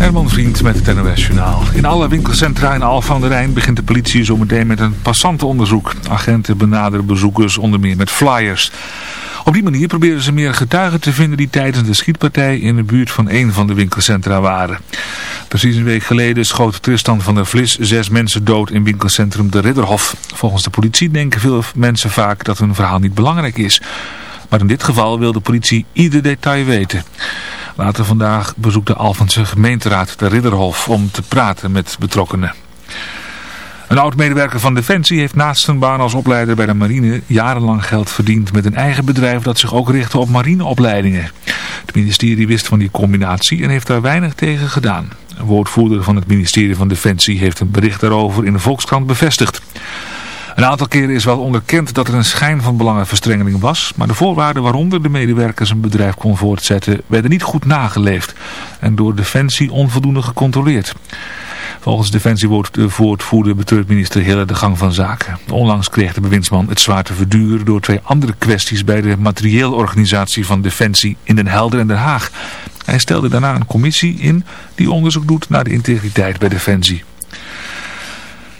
Herman Vriend met het NOS Journaal. In alle winkelcentra in Alphen aan de Rijn begint de politie zometeen met een passantenonderzoek. Agenten benaderen bezoekers onder meer met flyers. Op die manier proberen ze meer getuigen te vinden die tijdens de schietpartij in de buurt van een van de winkelcentra waren. Precies een week geleden schoot Tristan van der Vlis zes mensen dood in winkelcentrum De Ridderhof. Volgens de politie denken veel mensen vaak dat hun verhaal niet belangrijk is. Maar in dit geval wil de politie ieder detail weten. Later vandaag bezoekt de Alphense gemeenteraad de Ridderhof om te praten met betrokkenen. Een oud-medewerker van Defensie heeft naast zijn baan als opleider bij de marine jarenlang geld verdiend met een eigen bedrijf dat zich ook richtte op marineopleidingen. Het ministerie wist van die combinatie en heeft daar weinig tegen gedaan. Een woordvoerder van het ministerie van Defensie heeft een bericht daarover in de Volkskrant bevestigd. Een aantal keren is wel onderkend dat er een schijn van belangenverstrengeling was, maar de voorwaarden waaronder de medewerkers een bedrijf kon voortzetten werden niet goed nageleefd en door Defensie onvoldoende gecontroleerd. Volgens Defensiewoordvoerder betreurt minister Hille de gang van zaken. Onlangs kreeg de bewindsman het zwaar te verduren door twee andere kwesties bij de materieelorganisatie van Defensie in Den Helder en Den Haag. Hij stelde daarna een commissie in die onderzoek doet naar de integriteit bij Defensie.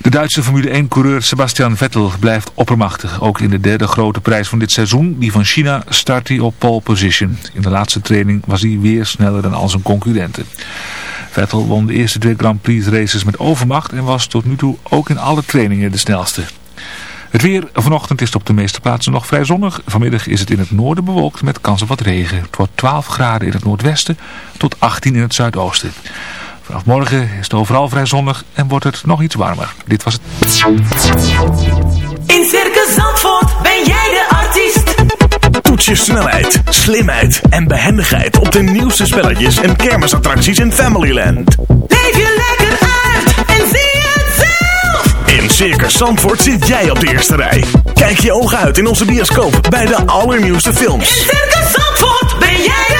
De Duitse Formule 1-coureur Sebastian Vettel blijft oppermachtig. Ook in de derde grote prijs van dit seizoen, die van China, start hij op pole position. In de laatste training was hij weer sneller dan al zijn concurrenten. Vettel won de eerste twee Grand Prix races met overmacht en was tot nu toe ook in alle trainingen de snelste. Het weer vanochtend is op de meeste plaatsen nog vrij zonnig. Vanmiddag is het in het noorden bewolkt met kans op wat regen. Het wordt 12 graden in het noordwesten tot 18 in het zuidoosten. Vanaf morgen is het overal vrij zonnig en wordt het nog iets warmer. Dit was het. In Circus Zandvoort ben jij de artiest. Toets je snelheid, slimheid en behendigheid op de nieuwste spelletjes en kermisattracties in Familyland. Leef je lekker uit en zie het zelf. In Circus Zandvoort zit jij op de eerste rij. Kijk je ogen uit in onze bioscoop bij de allernieuwste In films. Circus Zandvoort ben jij de artiest.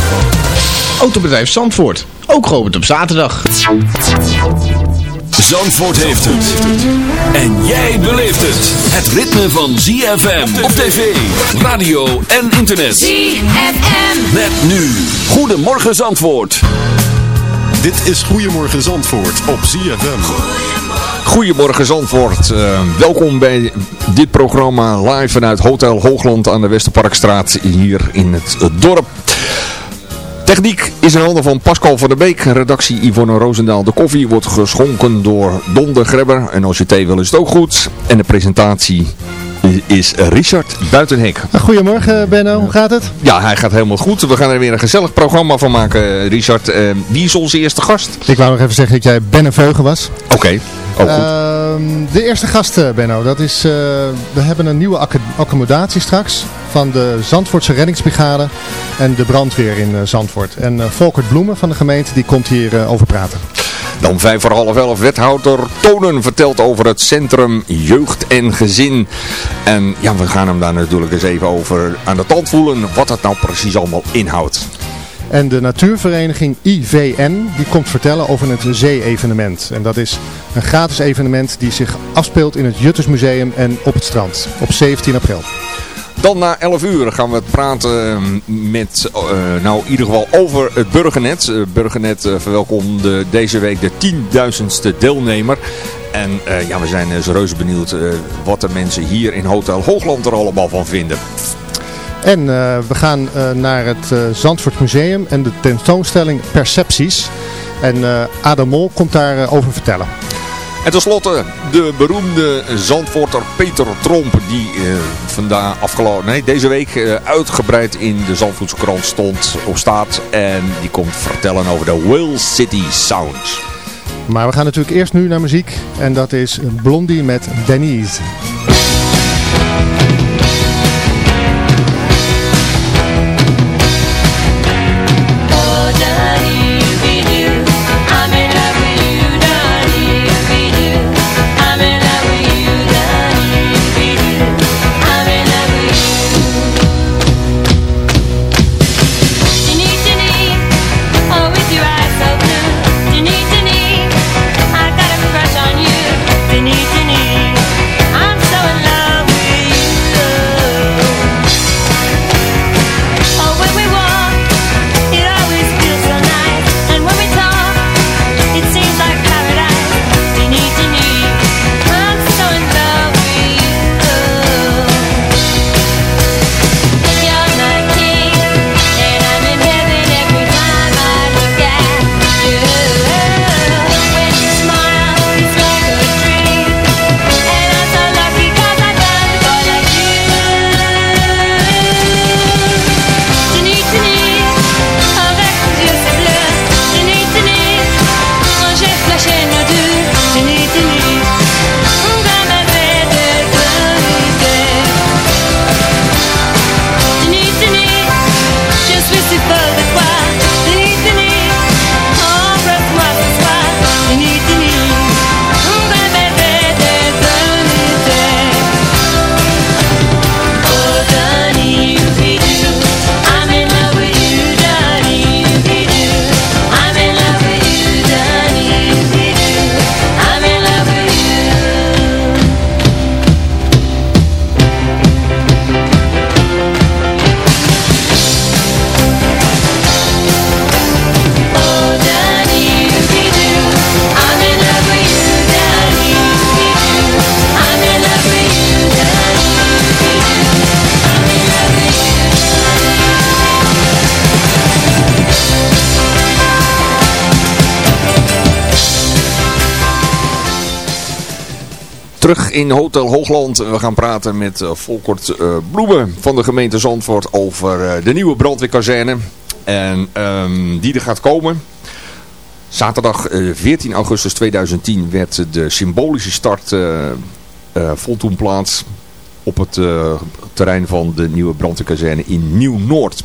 Autobedrijf Zandvoort, ook geopend op zaterdag. Zandvoort heeft het. En jij beleeft het. Het ritme van ZFM op tv, radio en internet. ZFM. Met nu. Goedemorgen Zandvoort. Dit is Goedemorgen Zandvoort op ZFM. Goedemorgen Zandvoort. Eh, welkom bij dit programma live vanuit Hotel Hoogland aan de Westerparkstraat hier in het dorp. Techniek is in handen van Pascal van der Beek. Redactie Yvonne Roosendaal. De koffie wordt geschonken door Don de Grebber. En als je thee wil is het ook goed. En de presentatie is Richard Buitenhek. Goedemorgen Benno, hoe gaat het? Ja, hij gaat helemaal goed. We gaan er weer een gezellig programma van maken, Richard. Eh, wie is onze eerste gast? Ik wou nog even zeggen dat jij Ben Veugen was. Oké, ook goed. Ehm, de eerste gast eh, Benno, dat is, eh, we hebben een nieuwe acc- accommodatie straks van de Zandvoortse reddingsbrigade en de brandweer in Zandvoort. En Volkert Bloemen van de gemeente die komt hier over praten. Dan vijf voor half elf wethouder Tonen vertelt over het Centrum Jeugd en Gezin. En ja, we gaan hem daar natuurlijk eens even over aan de tand voelen wat het nou precies allemaal inhoudt. En de natuurvereniging IVN die komt vertellen over het zee-evenement. En dat is een gratis evenement die zich afspeelt in het Juttersmuseum en op het strand op 17 april. Dan na 11 uur gaan we praten met, eh, nou in ieder geval over het Burgernet. Eh, Burgernet eh, verwelkomde deze week de 10.000ste deelnemer. En ja, we zijn dus reuze benieuwd wat de mensen hier in Hotel Hoogland er allemaal van vinden. En we gaan naar het Zandvoort Museum en de tentoonstelling Percepties. En eh Adam Mol komt daarover over vertellen. En tenslotte de beroemde Zandvoorter Peter Tromp, die eh, vandaag afgelopen, nee, deze week eh, uitgebreid in de Zandvoortse krant stond, op staat. En die komt vertellen over de Will City Sound. Maar we gaan natuurlijk eerst nu naar muziek. En dat is Blondie met Denise. Terug in Hotel Hoogland. We gaan praten met eh, Volkert eh, Bloemen van de gemeente Zandvoort over eh, de nieuwe brandweerkazerne. En ehm, die er gaat komen. Zaterdag eh, 14 augustus 2010 werd de symbolische start voltoen plaats op het terrein van de nieuwe brandweerkazerne in Nieuw-Noord.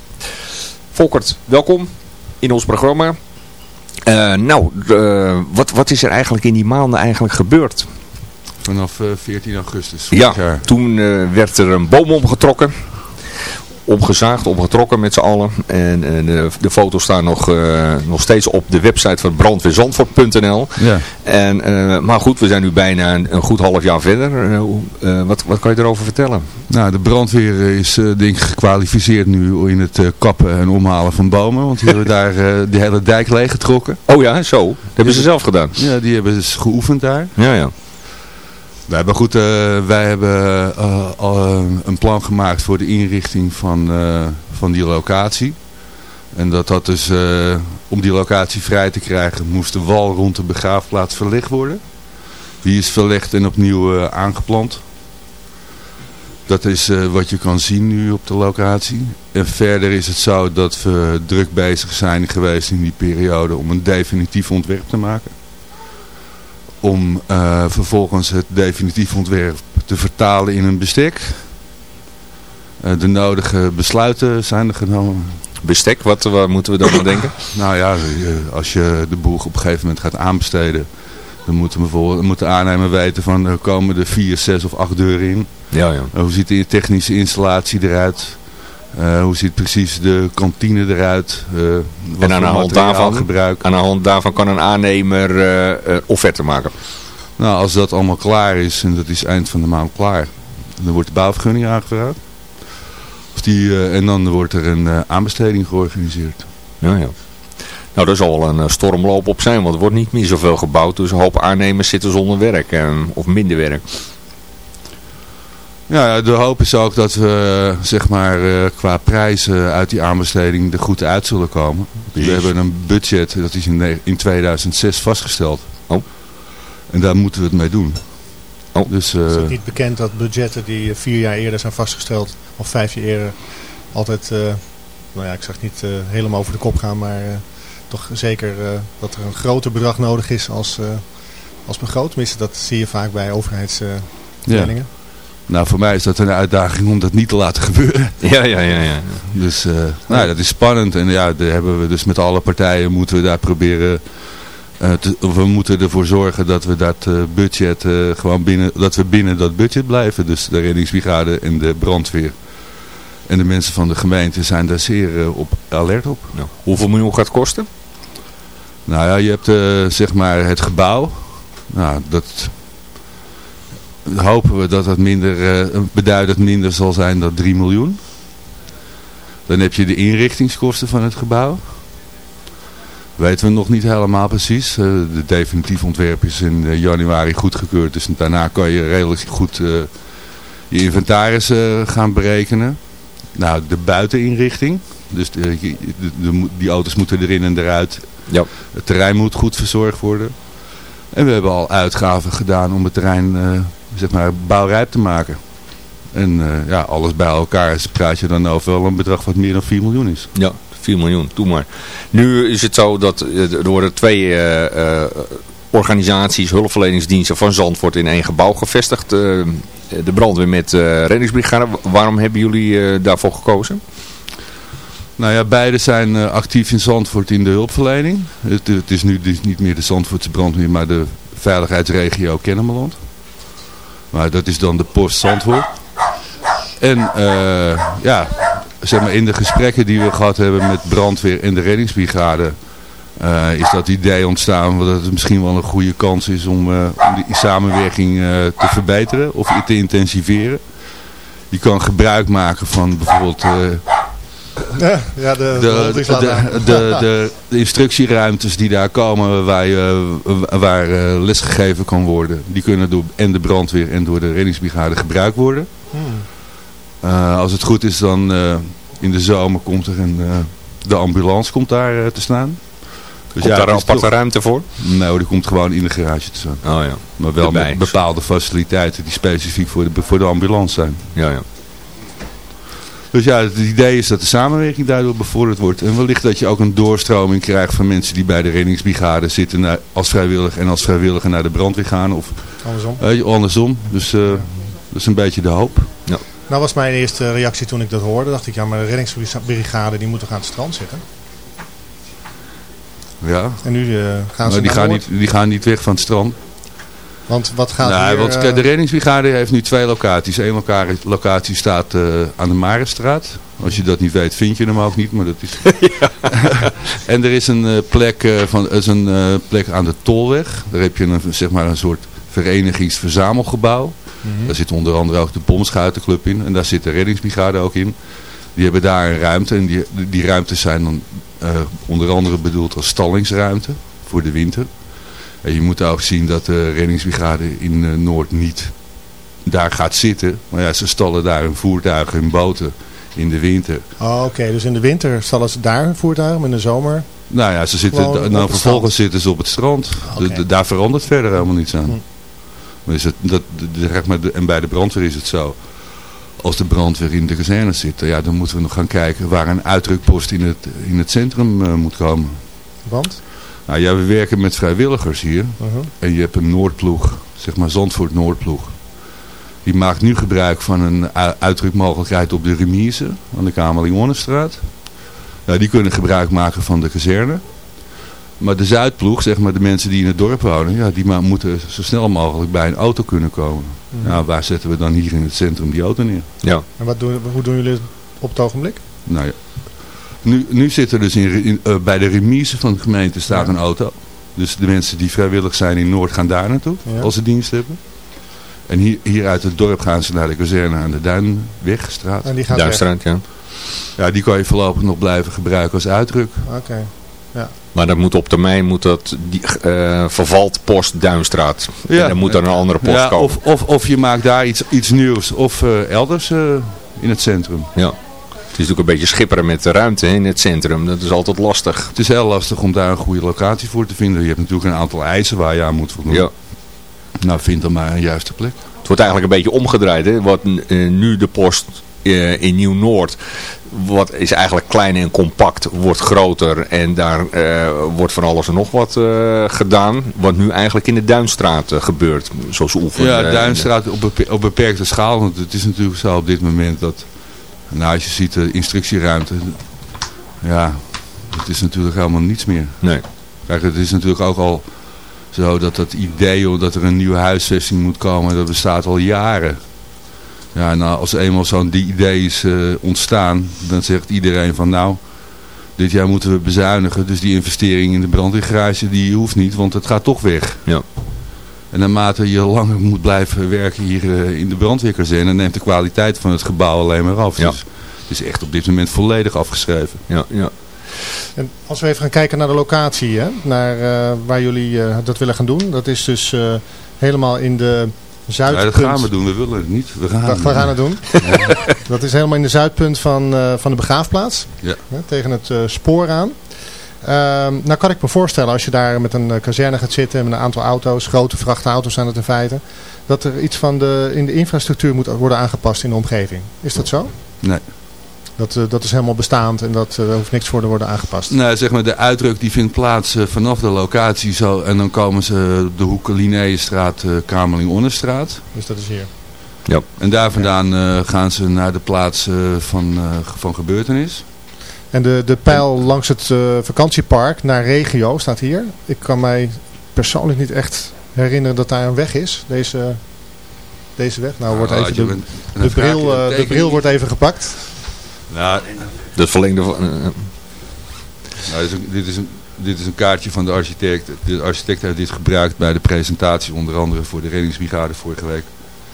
Volkert, welkom in ons programma. Nou, wat, wat is er eigenlijk in die maanden eigenlijk gebeurd? Vanaf eh, 14 augustus Ja, jaar. toen eh, werd er een boom omgetrokken. Omgezaagd, omgetrokken met z'n allen. En, en de, de foto's staan nog, eh, nog steeds op de website van brandweerzandvoort.nl. Ja. En, eh, maar goed, we zijn nu bijna een, een goed half jaar verder. Eh, eh, wat, wat kan je erover vertellen? Nou, de brandweer eh, is eh, denk ik gekwalificeerd nu in het eh, kappen en omhalen van bomen. Want die hebben daar eh, de hele dijk leeggetrokken. Oh ja, zo. Dat hebben ze zelf gedaan. Ja, die hebben dus geoefend daar. Ja, ja. Wij hebben, goed, eh, wij hebben eh, eh, een plan gemaakt voor de inrichting van, eh, van die locatie. En dat dat dus, eh, om die locatie vrij te krijgen, moest de wal rond de begraafplaats verlegd worden. Die is verlegd en opnieuw eh, aangeplant. Dat is eh, wat je kan zien nu op de locatie. En verder is het zo dat we druk bezig zijn geweest in die periode om een definitief ontwerp te maken om eh, vervolgens het definitief ontwerp te vertalen in een bestek. Eh, de nodige besluiten zijn er genomen. Bestek, wat, waar moeten we dan aan denken? Nou ja, eh, als je de boel op een gegeven moment gaat aanbesteden, dan moet de, bijvoorbeeld, moet de aannemer weten van er komen er vier, zes of acht deuren in. Ja, ja. Eh, hoe ziet de technische installatie eruit? Eh, hoe ziet precies de kantine eruit? Eh, wat En aan de hand daarvan, gebruik? aan de hand daarvan kan een aannemer een offerte maken. Nou, als dat allemaal klaar is, en dat is eind van de maand klaar, dan wordt de bouwvergunning aangevraagd. Of die, en dan wordt er een aanbesteding georganiseerd. Ja, ja. Nou, daar zal wel een stormloop op zijn, want er wordt niet meer zoveel gebouwd. Dus een hoop aannemers zitten zonder werk, eh, of minder werk. Ja, de hoop is ook dat we zeg maar, eh, qua prijzen uit die aanbesteding er goed uit zullen komen. We hebben een budget, dat is in, in 2006 vastgesteld. Oh. En daar moeten we het mee doen. Oh. Dus, eh, Is het niet bekend dat budgetten die eh, vier jaar eerder zijn vastgesteld, of vijf jaar eerder, altijd, eh, nou ja, ik zeg niet eh, helemaal over de kop gaan, maar eh, toch zeker eh, dat er een groter bedrag nodig is als, eh, als begroot. Tenminste, dat zie je vaak bij overheidsverstellingen. Nou, voor mij is dat een uitdaging om dat niet te laten gebeuren. Ja, ja, ja. ja. Dus eh, nou, dat is spannend. En ja, daar hebben we dus met alle partijen moeten we daar proberen... eh, te- we moeten ervoor zorgen dat we dat eh, budget gewoon binnen, dat we binnen dat budget blijven. Dus de reddingsbrigade en de brandweer. En de mensen van de gemeente zijn daar zeer op alert op. Hoeveel miljoen gaat het kosten? Nou ja, je hebt zeg maar het gebouw. Nou, dat hopen we dat dat minder, eh, beduidend minder zal zijn dan 3 miljoen. Dan heb je de inrichtingskosten van het gebouw. Weten we nog niet helemaal precies. Eh, de definitief ontwerp is in eh, januari goedgekeurd. Dus daarna kan je redelijk goed je inventaris gaan berekenen. Nou, de buiteninrichting. Dus de, de- de- die auto's moeten erin en eruit. Ja. Het terrein moet goed verzorgd worden. En we hebben al uitgaven gedaan om het terrein zeg maar, bouwrijp te maken. En eh, ja, alles bij elkaar is- praat je dan over wel een bedrag wat meer dan 4 miljoen is. Ja, 4 miljoen, doe maar. Nu is het zo dat eh, er worden twee eh, organisaties, hulpverleningsdiensten van Zandvoort in één gebouw gevestigd. De brandweer met reddingsbrigade. Waarom hebben jullie daarvoor gekozen? Nou ja, beide zijn actief in Zandvoort in de hulpverlening. Het, het is nu dus niet meer de Zandvoortse brandweer, maar de veiligheidsregio Kennemerland. Maar dat is dan de post Zandvoort. En eh, ja, zeg maar in de gesprekken die we gehad hebben met brandweer en de reddingsbrigade... eh, is dat idee ontstaan dat het misschien wel een goede kans is om, eh, om die samenwerking te verbeteren of te intensiveren. Je kan gebruik maken van bijvoorbeeld... Ja, ja, de, de, de, de, de, de, de instructieruimtes die daar komen waar, je, waar eh, lesgegeven kan worden, die kunnen door en de brandweer en door de reddingsbrigade gebruikt worden. Hmm. Eh, als het goed is dan eh, in de zomer komt er een, eh, de ambulance komt daar te staan. Dus Komt daar het een aparte toch- ruimte voor? Nou, die komt gewoon in de garage te staan. Oh ja. Maar wel Erbij. met bepaalde faciliteiten die specifiek voor de, voor de ambulance zijn. Ja, ja. Dus ja, het idee is dat de samenwerking daardoor bevorderd wordt. En wellicht dat je ook een doorstroming krijgt van mensen die bij de reddingsbrigade zitten naar, als vrijwilliger en als vrijwilliger naar de brandweer gaan. Of Andersom. eh, andersom. Dus eh, dat is een beetje de hoop. Nou was mijn eerste reactie toen ik dat hoorde. Dacht ik, ja, maar de reddingsbrigade die moet toch aan het strand zitten? Ja. En nu eh, gaan ze Maar die, naar gaan niet, die gaan niet weg van het strand. Want wat gaat Nou, hier... want eh, kijk, de reddingsbrigade heeft nu twee locaties. Eén loca- locatie staat eh, aan de Marenstraat. Als je dat niet weet, vind je hem ook niet. Maar dat is... en er is een, eh, plek, van, is een plek aan de Tolweg. Daar heb je een, zeg maar een soort verenigingsverzamelgebouw. mhm. Daar zit onder andere ook de Bomschuitenclub in. En daar zit de reddingsbrigade ook in. Die hebben daar een ruimte. En die, die ruimtes zijn dan onder andere bedoeld als stallingsruimte voor de winter. En je moet ook zien dat de reddingsbrigade in eh, Noord niet daar gaat zitten. Maar ja, ze stallen daar hun voertuigen, hun boten in de winter. Oh, Oké, dus in de winter stallen ze daar hun voertuigen, maar in de zomer... Nou ja, ze zitten, op nou, vervolgens zitten ze op het strand. De- de- daar verandert verder helemaal niets aan. Hm. Maar is het, dat, zeg maar, en bij de brandweer is het zo. Als de brandweer in de kazerne zit, ja, dan moeten we nog gaan kijken waar een uitdrukpost in het, in het centrum eh, moet komen. Want? Nou ja, we werken met vrijwilligers hier. Uh-huh. En je hebt een Noordploeg, zeg maar Zandvoort Noordploeg. Die maakt nu gebruik van een uitdrukmogelijkheid op de remise aan de Kamerlingonnenstraat. Ja, die kunnen gebruik maken van de kazerne. Maar de Zuidploeg, zeg maar de mensen die in het dorp wonen, ja, die ma- moeten zo snel mogelijk bij een auto kunnen komen. Mhm. Nou, waar zetten we dan hier in het centrum die auto neer? Ja. En wat doen, hoe doen jullie het op het ogenblik? Nou ja. Nu, nu zit er dus in, in, eh, bij de remise van de gemeente staat Ja. een auto. Dus de mensen die vrijwillig zijn in Noord gaan daar naartoe, Ja. als ze dienst hebben. En hier, hier uit het dorp gaan ze naar de kazerne aan de Duinwegstraat. En die gaat weg. Duinstraat, ja. Ja, die kan je voorlopig nog blijven gebruiken als uitdruk. Oké. Ja. Maar dat moet op termijn moet dat die, eh, vervalt post Duinstraat. Ja. En dan moet er een andere post Ja, komen. of, of, of je maakt daar iets, iets nieuws. Of eh, elders eh, in het centrum. Ja. Het is natuurlijk een beetje schipperen met de ruimte in het centrum. Dat is altijd lastig. Het is heel lastig om daar een goede locatie voor te vinden. Je hebt natuurlijk een aantal eisen waar je aan moet voldoen. Ja. Nou, vind dan maar een juiste plek. Het wordt eigenlijk een beetje omgedraaid. Hè? Wat eh, nu de post eh, in Nieuw-Noord, wat is eigenlijk klein en compact, wordt groter. En daar eh, wordt van alles en nog wat gedaan. Wat nu eigenlijk in de Duinstraat gebeurt. Zoals Oefen. Ja, Duinstraat op beperkte schaal. Want het is natuurlijk zo op dit moment dat... Nou, als je ziet de instructieruimte... Ja, het is natuurlijk helemaal niets meer. Nee. Kijk, het is natuurlijk ook al zo dat dat idee dat er een nieuwe huisvesting moet komen, dat bestaat al jaren. Ja, nou, als eenmaal zo'n idee is eh, ontstaan, dan zegt iedereen van nou, dit jaar moeten we bezuinigen. Dus die investering in de brandweergarage, die hoeft niet, want het gaat toch weg. Ja. En naarmate je langer moet blijven werken hier eh, in de brandweerkazerne, neemt de kwaliteit van het gebouw alleen maar af. Ja. Dus het is echt op dit moment volledig afgeschreven. Ja, ja. En als we even gaan kijken naar de locatie, hè, naar eh, waar jullie eh, dat willen gaan doen. Dat is dus eh, helemaal in de Ja, zuidpunt. dat gaan we doen, we willen het niet. We gaan, het we gaan het doen. Dat is helemaal in de zuidpunt van, eh, van de begraafplaats. Ja. Hè, tegen het eh, spoor aan. Ehm, nou kan ik me voorstellen, als je daar met een eh, kazerne gaat zitten met een aantal auto's, grote vrachtauto's zijn het in feite, dat er iets van de, in de infrastructuur moet worden aangepast in de omgeving. Is dat zo? Nee. Dat, eh, dat is helemaal bestaand en dat, eh, daar hoeft niks voor te worden aangepast. Nou, zeg maar, de uitdruk die vindt plaats eh, vanaf de locatie zo. En dan komen ze de hoek Linnéestraat, uh, Kamerling-Onnestraat. Dus dat is hier. Ja. En daar vandaan eh, gaan ze naar de plaats eh, van, eh, van gebeurtenis. En de, de pijl langs het eh, vakantiepark naar regio staat hier. Ik kan mij persoonlijk niet echt herinneren dat daar een weg is. Deze, deze weg. Nou wordt even de, de, bril, eh, de bril wordt even gepakt. Nou, Dat verlengde van... eh, nou, dit, is een, dit, is een, dit is een kaartje van de architect. De architect heeft dit gebruikt bij de presentatie, onder andere voor de reddingsbrigade vorige week.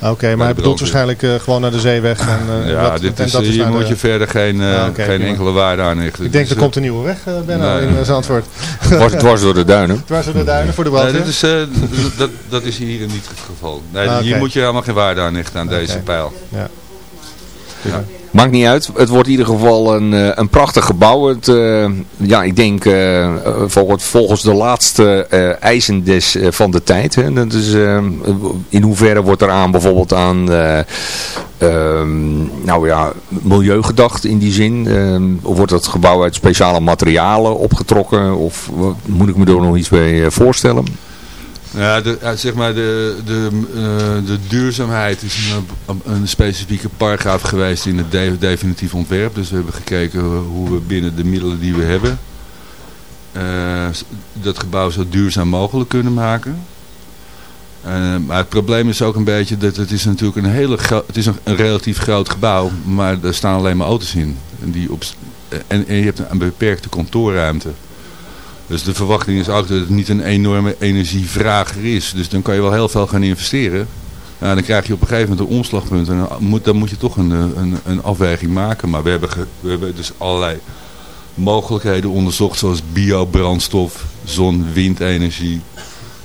Oké, maar hij bedoelt waarschijnlijk eh, gewoon naar de zeeweg. En, eh, ja, dat- dit en is, dat hier naar moet de- je verder geen, eh, Ah, geen enkele waarde aan hechten. Ik denk Dus, er komt een nieuwe weg, eh Benno, nee. in Zandvoort. dwars, dwars door de duinen. Dwars door de duinen voor de Nee, brandweer. dit is, eh, dat, dat is hier niet het geval. Nee, Ah, Hier moet je helemaal geen waarde aan hechten aan deze pijl. Ja. Ja. Maakt niet uit. Het wordt in ieder geval een, eh, een prachtig gebouw. Het, eh, ja, ik denk eh, volgens, de laatste eh, eisen des, van de tijd. Hè. Dat is, in hoeverre wordt er aan bijvoorbeeld aan eh, ehm, nou ja, milieu gedacht in die zin? Ehm, of wordt het gebouw uit speciale materialen opgetrokken? Of moet ik me er nog iets bij voorstellen? Ja, de, zeg maar de, de, eh, de duurzaamheid is een, een specifieke paragraaf geweest in het de- definitief ontwerp. Dus we hebben gekeken hoe we binnen de middelen die we hebben eh, dat gebouw zo duurzaam mogelijk kunnen maken. Eh, maar het probleem is ook een beetje dat het is natuurlijk een hele het is een, relatief groot gebouw, maar er staan alleen maar auto's in. En, die op, en, je hebt een beperkte kantoorruimte. Dus de verwachting is ook dat het niet een enorme energievrager is. Dus dan kan je wel heel veel gaan investeren. Nou, dan krijg je op een gegeven moment een omslagpunt. En dan moet, dan moet je toch een, een, een afweging maken. Maar we hebben, ge- we hebben dus allerlei mogelijkheden onderzocht. Zoals biobrandstof, zon, windenergie,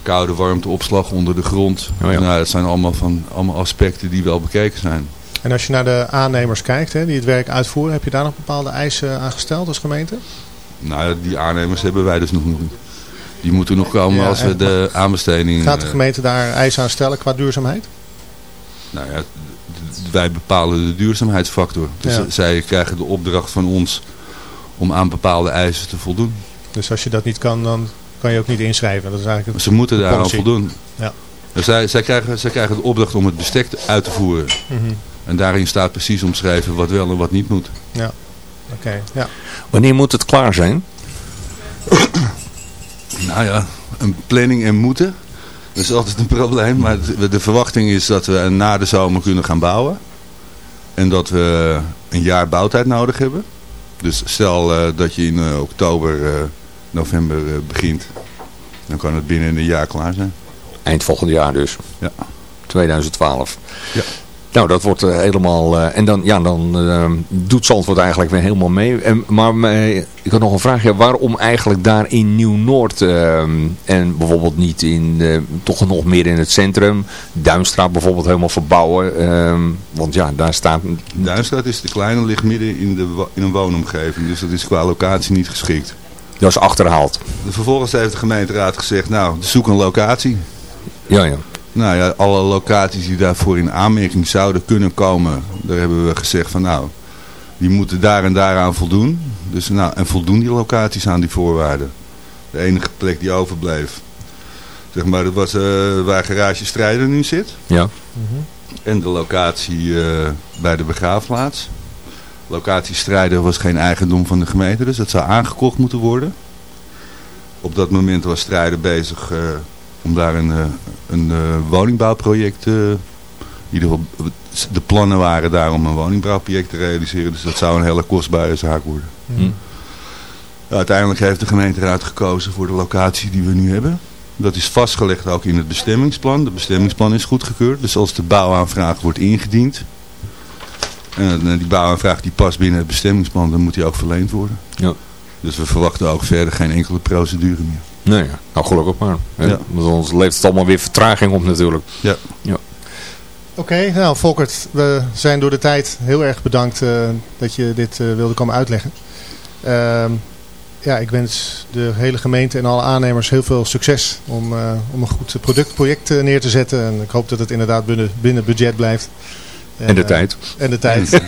koude warmteopslag onder de grond. Oh ja. nou, dat zijn allemaal, van, allemaal aspecten die wel bekeken zijn. En als je naar de aannemers kijkt, hè, die het werk uitvoeren, heb je daar nog bepaalde eisen aan gesteld als gemeente? Nou, die aannemers hebben wij dus nog niet. Die moeten nog komen Ja, als we de aanbesteding... Gaat de eh, gemeente daar eisen aan stellen qua duurzaamheid? Nou ja, wij bepalen de duurzaamheidsfactor. Dus Ja. zij krijgen de opdracht van ons om aan bepaalde eisen te voldoen. Dus als je dat niet kan, dan kan je ook niet inschrijven. Dat is eigenlijk Maar ze moeten daaraan policy. voldoen. Ja. Dus zij, zij, krijgen, zij krijgen de opdracht om het bestek te- uit te voeren. Mhm. En daarin staat precies omschreven wat wel en wat niet moet. Ja, oké. Ja. Wanneer moet het klaar zijn? Nou ja, een planning en moeten. Dat is altijd een probleem. Maar de, verwachting is dat we na de zomer kunnen gaan bouwen. En dat we een jaar bouwtijd nodig hebben. Dus stel eh, dat je in eh, oktober, eh, november eh, begint. Dan kan het binnen een jaar klaar zijn. Eind volgend jaar dus. Ja. 2012. Ja. Nou, dat wordt eh, helemaal... eh, en dan, ja, dan eh, doet Zandvoort eigenlijk weer helemaal mee. En, maar eh, ik had nog een vraag. Ja, waarom eigenlijk daar in Nieuw-Noord eh, en bijvoorbeeld niet in, toch nog meer in het centrum? Duinstraat bijvoorbeeld helemaal verbouwen. eh, want ja, daar staat... Duinstraat is te klein en ligt midden in, de, in een woonomgeving. Dus dat is qua locatie niet geschikt. Dat is achterhaald. Vervolgens heeft de gemeenteraad gezegd, nou, zoek een locatie. Ja, ja. Nou ja, alle locaties die daarvoor in aanmerking zouden kunnen komen, daar hebben we gezegd van nou, die moeten daar en daaraan voldoen. Dus nou, en voldoen die locaties aan die voorwaarden. De enige plek die overbleef, zeg maar, dat was eh, waar garage Strijder nu zit. Ja. En de locatie eh, bij de begraafplaats. Locatie Strijder was geen eigendom van de gemeente, dus dat zou aangekocht moeten worden. Op dat moment was Strijder bezig eh, om daar een, eh, een eh, woningbouwproject, eh, in ieder geval de plannen waren daar om een woningbouwproject te realiseren. Dus dat zou een hele kostbare zaak worden. Hm. Uiteindelijk heeft de gemeenteraad gekozen voor de locatie die we nu hebben. Dat is vastgelegd ook in het bestemmingsplan. De bestemmingsplan is goedgekeurd. Dus als de bouwaanvraag wordt ingediend. En eh, die bouwaanvraag die past binnen het bestemmingsplan, dan moet die ook verleend worden. Ja. Dus we verwachten ook verder geen enkele procedure meer. Nee, ja. nou gelukkig maar. Ja. Want anders levert het allemaal weer vertraging op natuurlijk. Ja. ja. Oké, nou Volkert, we zijn door de tijd heel erg bedankt eh, dat je dit eh, wilde komen uitleggen. Ehm, ja, ik wens de hele gemeente en alle aannemers heel veel succes om, eh, om een goed productproject neer te zetten. En ik hoop dat het inderdaad binnen, binnen budget blijft. En de tijd. En de tijd.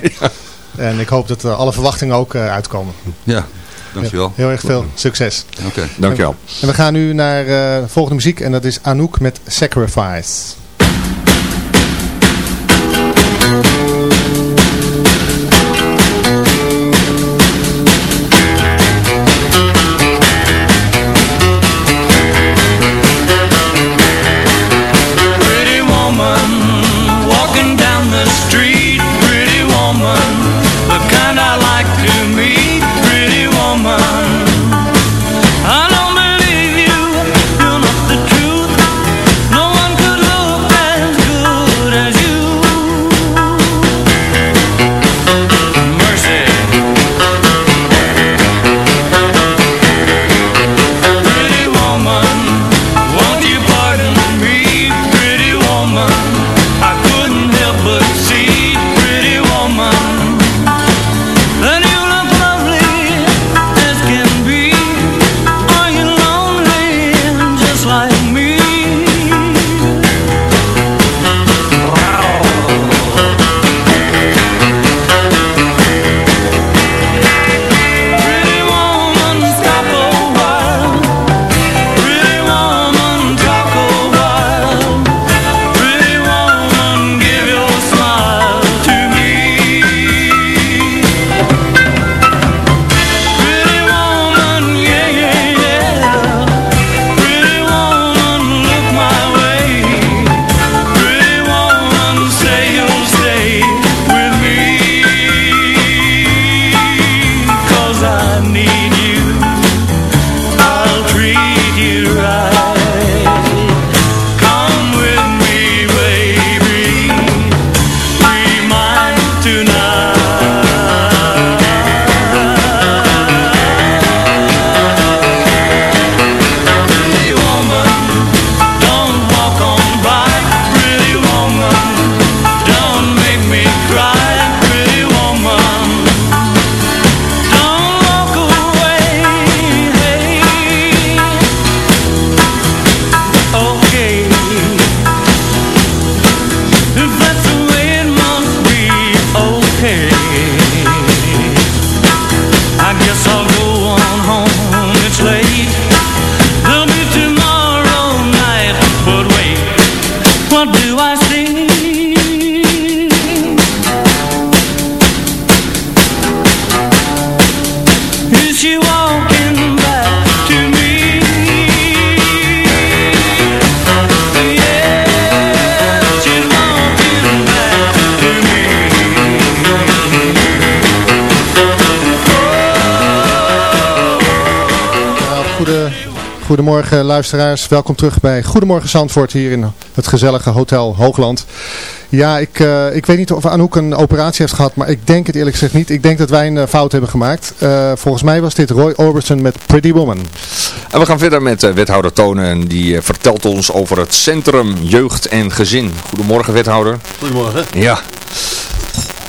En ik hoop dat alle verwachtingen ook uitkomen. Ja, dankjewel. Heel erg veel succes. Oké. Dankjewel. En we gaan nu naar eh, volgende muziek en dat is Anouk met Sacrifice. Pretty woman, walking down the street. Pretty woman, Goedemorgen luisteraars, welkom terug bij Goedemorgen Zandvoort hier in het gezellige Hotel Hoogland. Ja, ik, eh, ik weet niet of Anouk een operatie heeft gehad, maar ik denk het eerlijk gezegd niet. Ik denk dat wij een eh, fout hebben gemaakt. Eh, volgens mij was dit Roy Orbison met Pretty Woman. En we gaan verder met wethouder Tonen en die vertelt ons over het Centrum Jeugd en Gezin. Goedemorgen wethouder. Goedemorgen. Ja.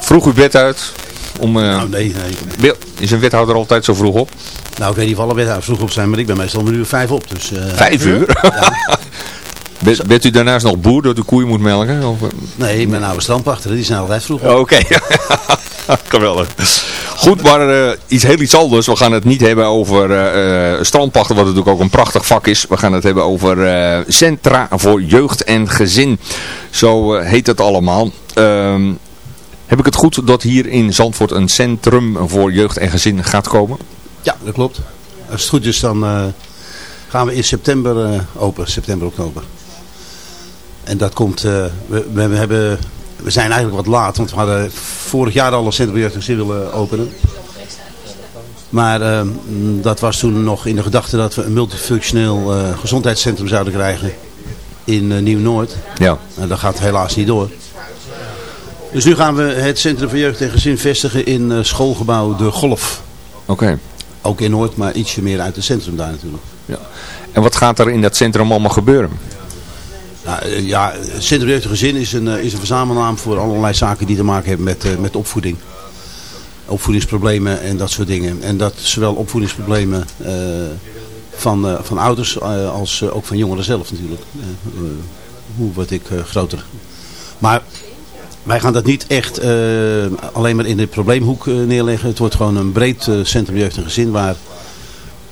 Vroeg uw bed uit? Om, eh, Nou, nee, nee. Wil- Is een wethouder altijd zo vroeg op? Nou, ik weet niet of alle wethouders vroeg op zijn, maar ik ben meestal om een uur vijf op. Dus, eh, Vijf uur? Bent, bent u daarnaast nog boer dat u koeien moet melken? Of, eh? Nee, ik ben oude strandpachter, die zijn altijd vroeg op. Oké, geweldig. Goed, maar iets heel iets anders. We gaan het niet hebben over strandpachten, wat natuurlijk ook een prachtig vak is. We gaan het hebben over Centra voor Jeugd en Gezin. Zo heet het allemaal. Ehm, heb ik het goed dat hier in Zandvoort een centrum voor jeugd en gezin gaat komen? Ja, dat klopt. Als het goed is, dan eh, gaan we in september eh, open, september, oktober. En dat komt, eh, we, we hebben, we zijn eigenlijk wat laat, want we hadden vorig jaar al een centrum voor jeugd en gezin willen openen. Maar eh, mm, dat was toen nog in de gedachte dat we een multifunctioneel gezondheidscentrum zouden krijgen in Nieuw-Noord. Ja. Nou, dat gaat helaas niet door. Dus nu gaan we het Centrum voor Jeugd en Gezin vestigen in eh, schoolgebouw De Golf. Oké. Ook in Noord, maar ietsje meer uit het centrum daar natuurlijk. Ja. En wat gaat er in dat centrum allemaal gebeuren? Nou, eh, ja, het Centrum voor Jeugd en Gezin is een, eh, is een verzamelnaam voor allerlei zaken die te maken hebben met, met opvoeding. Opvoedingsproblemen en dat soort dingen. En dat zowel opvoedingsproblemen van, van ouders als ook van jongeren zelf natuurlijk. Hoe word ik groter? Maar wij gaan dat niet echt eh, alleen maar in de probleemhoek eh, neerleggen. Het wordt gewoon een breed eh, centrum jeugd en gezin waar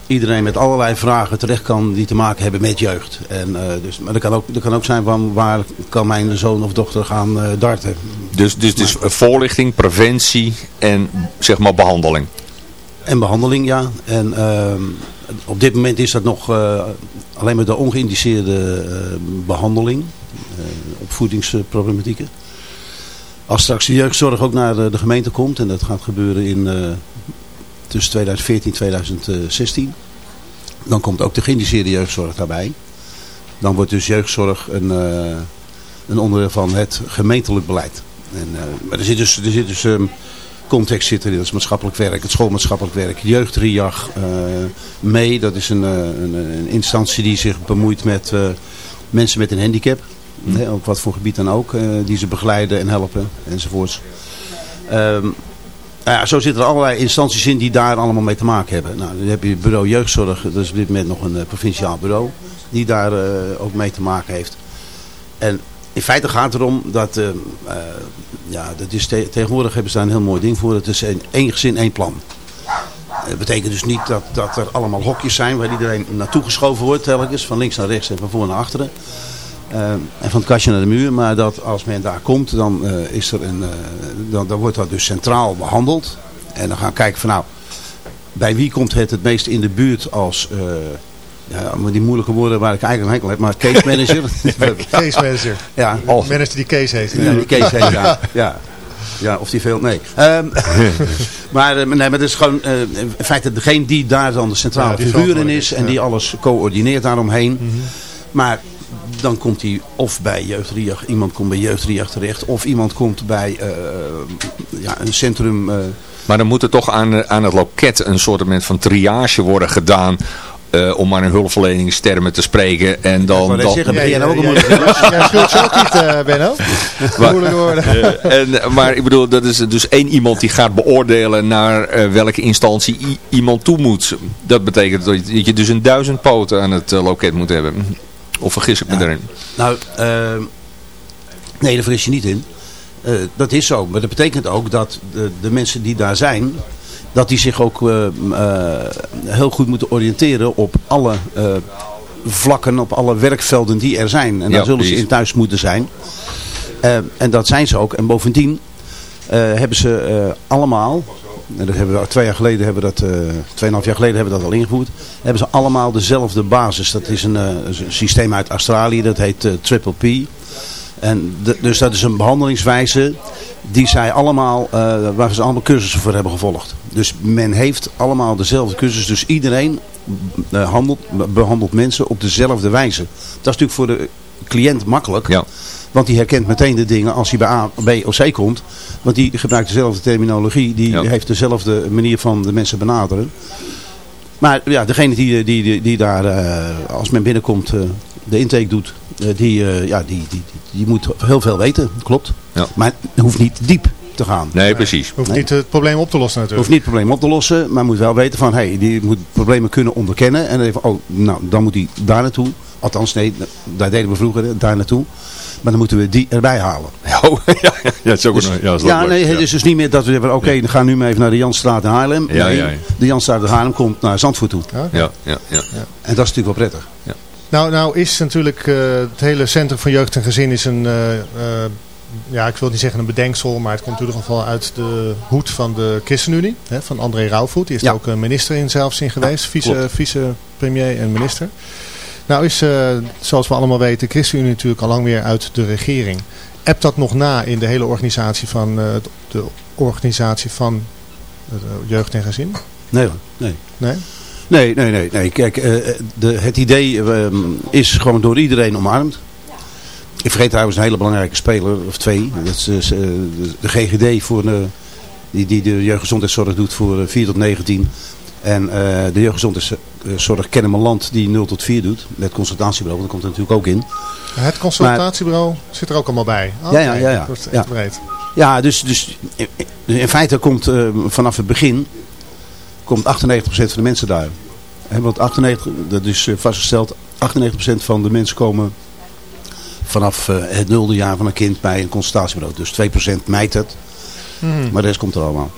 iedereen met allerlei vragen terecht kan die te maken hebben met jeugd. En, dus, maar dat kan, ook, dat kan ook zijn van waar kan mijn zoon of dochter gaan darten. Dus, dus, dus voorlichting, preventie en zeg maar behandeling. En behandeling, ja. En ehm, op dit moment is dat nog alleen maar de ongeïndiceerde eh, behandeling. eh, opvoedingsproblematieken. Als straks de jeugdzorg ook naar de, gemeente komt. En dat gaat gebeuren in eh, tussen 2014 en 2016. Dan komt ook de geïndiceerde jeugdzorg daarbij. Dan wordt dus jeugdzorg een, eh, een onderdeel van het gemeentelijk beleid. En, eh, maar er zit dus, er zit dus ehm, context zit erin. Dat is maatschappelijk werk, het schoolmaatschappelijk werk, jeugdriag mee. Dat is een, een, een instantie die zich bemoeit met mensen met een handicap. Hè, op wat voor gebied dan ook. eh, die ze begeleiden en helpen enzovoorts. Ehm, nou ja, zo zitten er allerlei instanties in die daar allemaal mee te maken hebben. Nou, dan heb je bureau jeugdzorg. Dat is op dit moment nog een eh, provinciaal bureau. Die daar eh, ook mee te maken heeft. En in feite gaat het erom dat, eh, eh, ja, dat is te- tegenwoordig hebben ze daar een heel mooi ding voor. Het is één, één gezin, één plan. Dat betekent dus niet dat, dat er allemaal hokjes zijn waar iedereen naartoe geschoven wordt telkens. Van links naar rechts en van voor naar achteren. Eh, en van het kastje naar de muur. Maar dat als men daar komt, dan, eh, is er een, eh, dan, dan wordt dat dus centraal behandeld. En dan gaan we kijken van nou, bij wie komt het het meest in de buurt als... ja, maar die moeilijke woorden waar ik eigenlijk een hekel heb, maar case manager. Case manager. Ja. Manager die Kees heet. Ja, die Kees heet, ja. ja. Ja, of die veel, nee. Ehm, maar, nee, maar het is gewoon, in feite degene die daar dan de centrale Ja, figuur in is en ja. die alles coördineert daaromheen. Maar dan komt hij of bij Jeugdriag, iemand komt bij Jeugdriag terecht, of iemand komt bij eh, ja, een centrum... eh, Maar dan moet er toch aan, aan het loket een soort van triage worden gedaan. eh, om maar in hulpverleningstermen te spreken. En dan, net dan, zeggen, ben jij nou ook een Ja, moeilijke ja, Jij schuld je ook niet, eh, Benno? Maar-. Eh, en, maar ik bedoel, dat is dus één iemand die gaat beoordelen naar eh, welke instantie iemand toe moet. Dat betekent dat je, dat je dus een duizend poten aan het eh, loket moet hebben. Of vergis ik me erin? Nou, ehm, nee, daar vergis je niet in. Eh, dat is zo. Maar dat betekent ook dat de, de mensen die daar zijn, dat die zich ook eh, eh, heel goed moeten oriënteren op alle eh, vlakken, op alle werkvelden die er zijn. En daar Ja, zullen ze in thuis moeten zijn. Eh, en dat zijn ze ook. En bovendien hebben ze allemaal, en dat hebben we twee jaar geleden hebben dat, eh, tweeënhalf jaar geleden hebben we dat al ingevoerd, hebben ze allemaal dezelfde basis. Dat is een, eh, systeem uit Australië, dat heet eh, Triple P. En dus dat is een behandelingswijze die zij allemaal, waar ze allemaal cursussen voor hebben gevolgd. Dus men heeft allemaal dezelfde cursus. Dus iedereen eh, handelt, behandelt mensen op dezelfde wijze. Dat is natuurlijk voor de cliënt makkelijk. Ja. Want die herkent meteen de dingen als hij bij A, B of C komt. Want die gebruikt dezelfde terminologie. Die Ja. heeft dezelfde manier van de mensen benaderen. Maar ja, degene die, die, die, die daar, eh, als men binnenkomt, eh, de intake doet, eh, die, eh, ja, die, die, die, moet heel veel weten, klopt. Ja. Maar het hoeft niet diep te gaan. Nee, precies. Hoeft Nee. niet het probleem op te lossen hoeft natuurlijk. niet het probleem op te lossen, maar moet wel weten van, hey, die moet problemen kunnen onderkennen. En even, oh, nou, dan moet hij daar naartoe. Althans, nee, daar deden we vroeger, hè, daar naartoe. Maar dan moeten we die erbij halen. Oh, ja, ja, dat is ook Dus- een, ja, is ja, nee, het is dus niet meer dat we zeggen, oké, dan gaan we nu maar even naar de Jansstraat in Haarlem. Ja, Nee, ja, ja. De Jansstraat in Haarlem komt naar Zandvoort toe. Ja. Ja, ja, ja. En dat is natuurlijk wel prettig. Nou, nou is natuurlijk eh, het hele Centrum voor Jeugd en Gezin is een, eh, eh, ja ik wil niet zeggen een bedenksel, maar het komt in ieder geval uit de hoed van de ChristenUnie, hè, van André Rauwvoet. Die is Ja. er ook een minister in zelfs in geweest, vice, klopt. vice-premier en minister. Nou is, eh, zoals we allemaal weten, ChristenUnie natuurlijk al lang weer uit de regering. Ebt dat nog na in de hele organisatie van, eh, de organisatie van eh, Jeugd en Gezin? Nee hoor, nee. Nee? Nee, nee, nee. nee. Kijk, de, het idee eh, is gewoon door iedereen omarmd. Ik vergeet trouwens een hele belangrijke speler, of twee. Dat is de, GGD, voor, de, die, die de jeugdgezondheidszorg doet voor eh, 4 tot 19. En eh, de jeugdgezondheidszorg Kennemerland die 0 tot 4 doet. Met consultatiebureau, dat komt er natuurlijk ook in. Het consultatiebureau zit er ook allemaal bij. Ja, ja, ja, ja. Dat is echt Ja. breed. Ja, dus, dus in, feite komt eh, vanaf het begin komt 98% van de mensen daar. Hè, want 98, dat is eh, vastgesteld, 98% van de mensen komen vanaf eh, het nulde jaar van een kind bij een consultatiebureau. Dus 2% mijt het, Hmm. maar de rest komt er allemaal.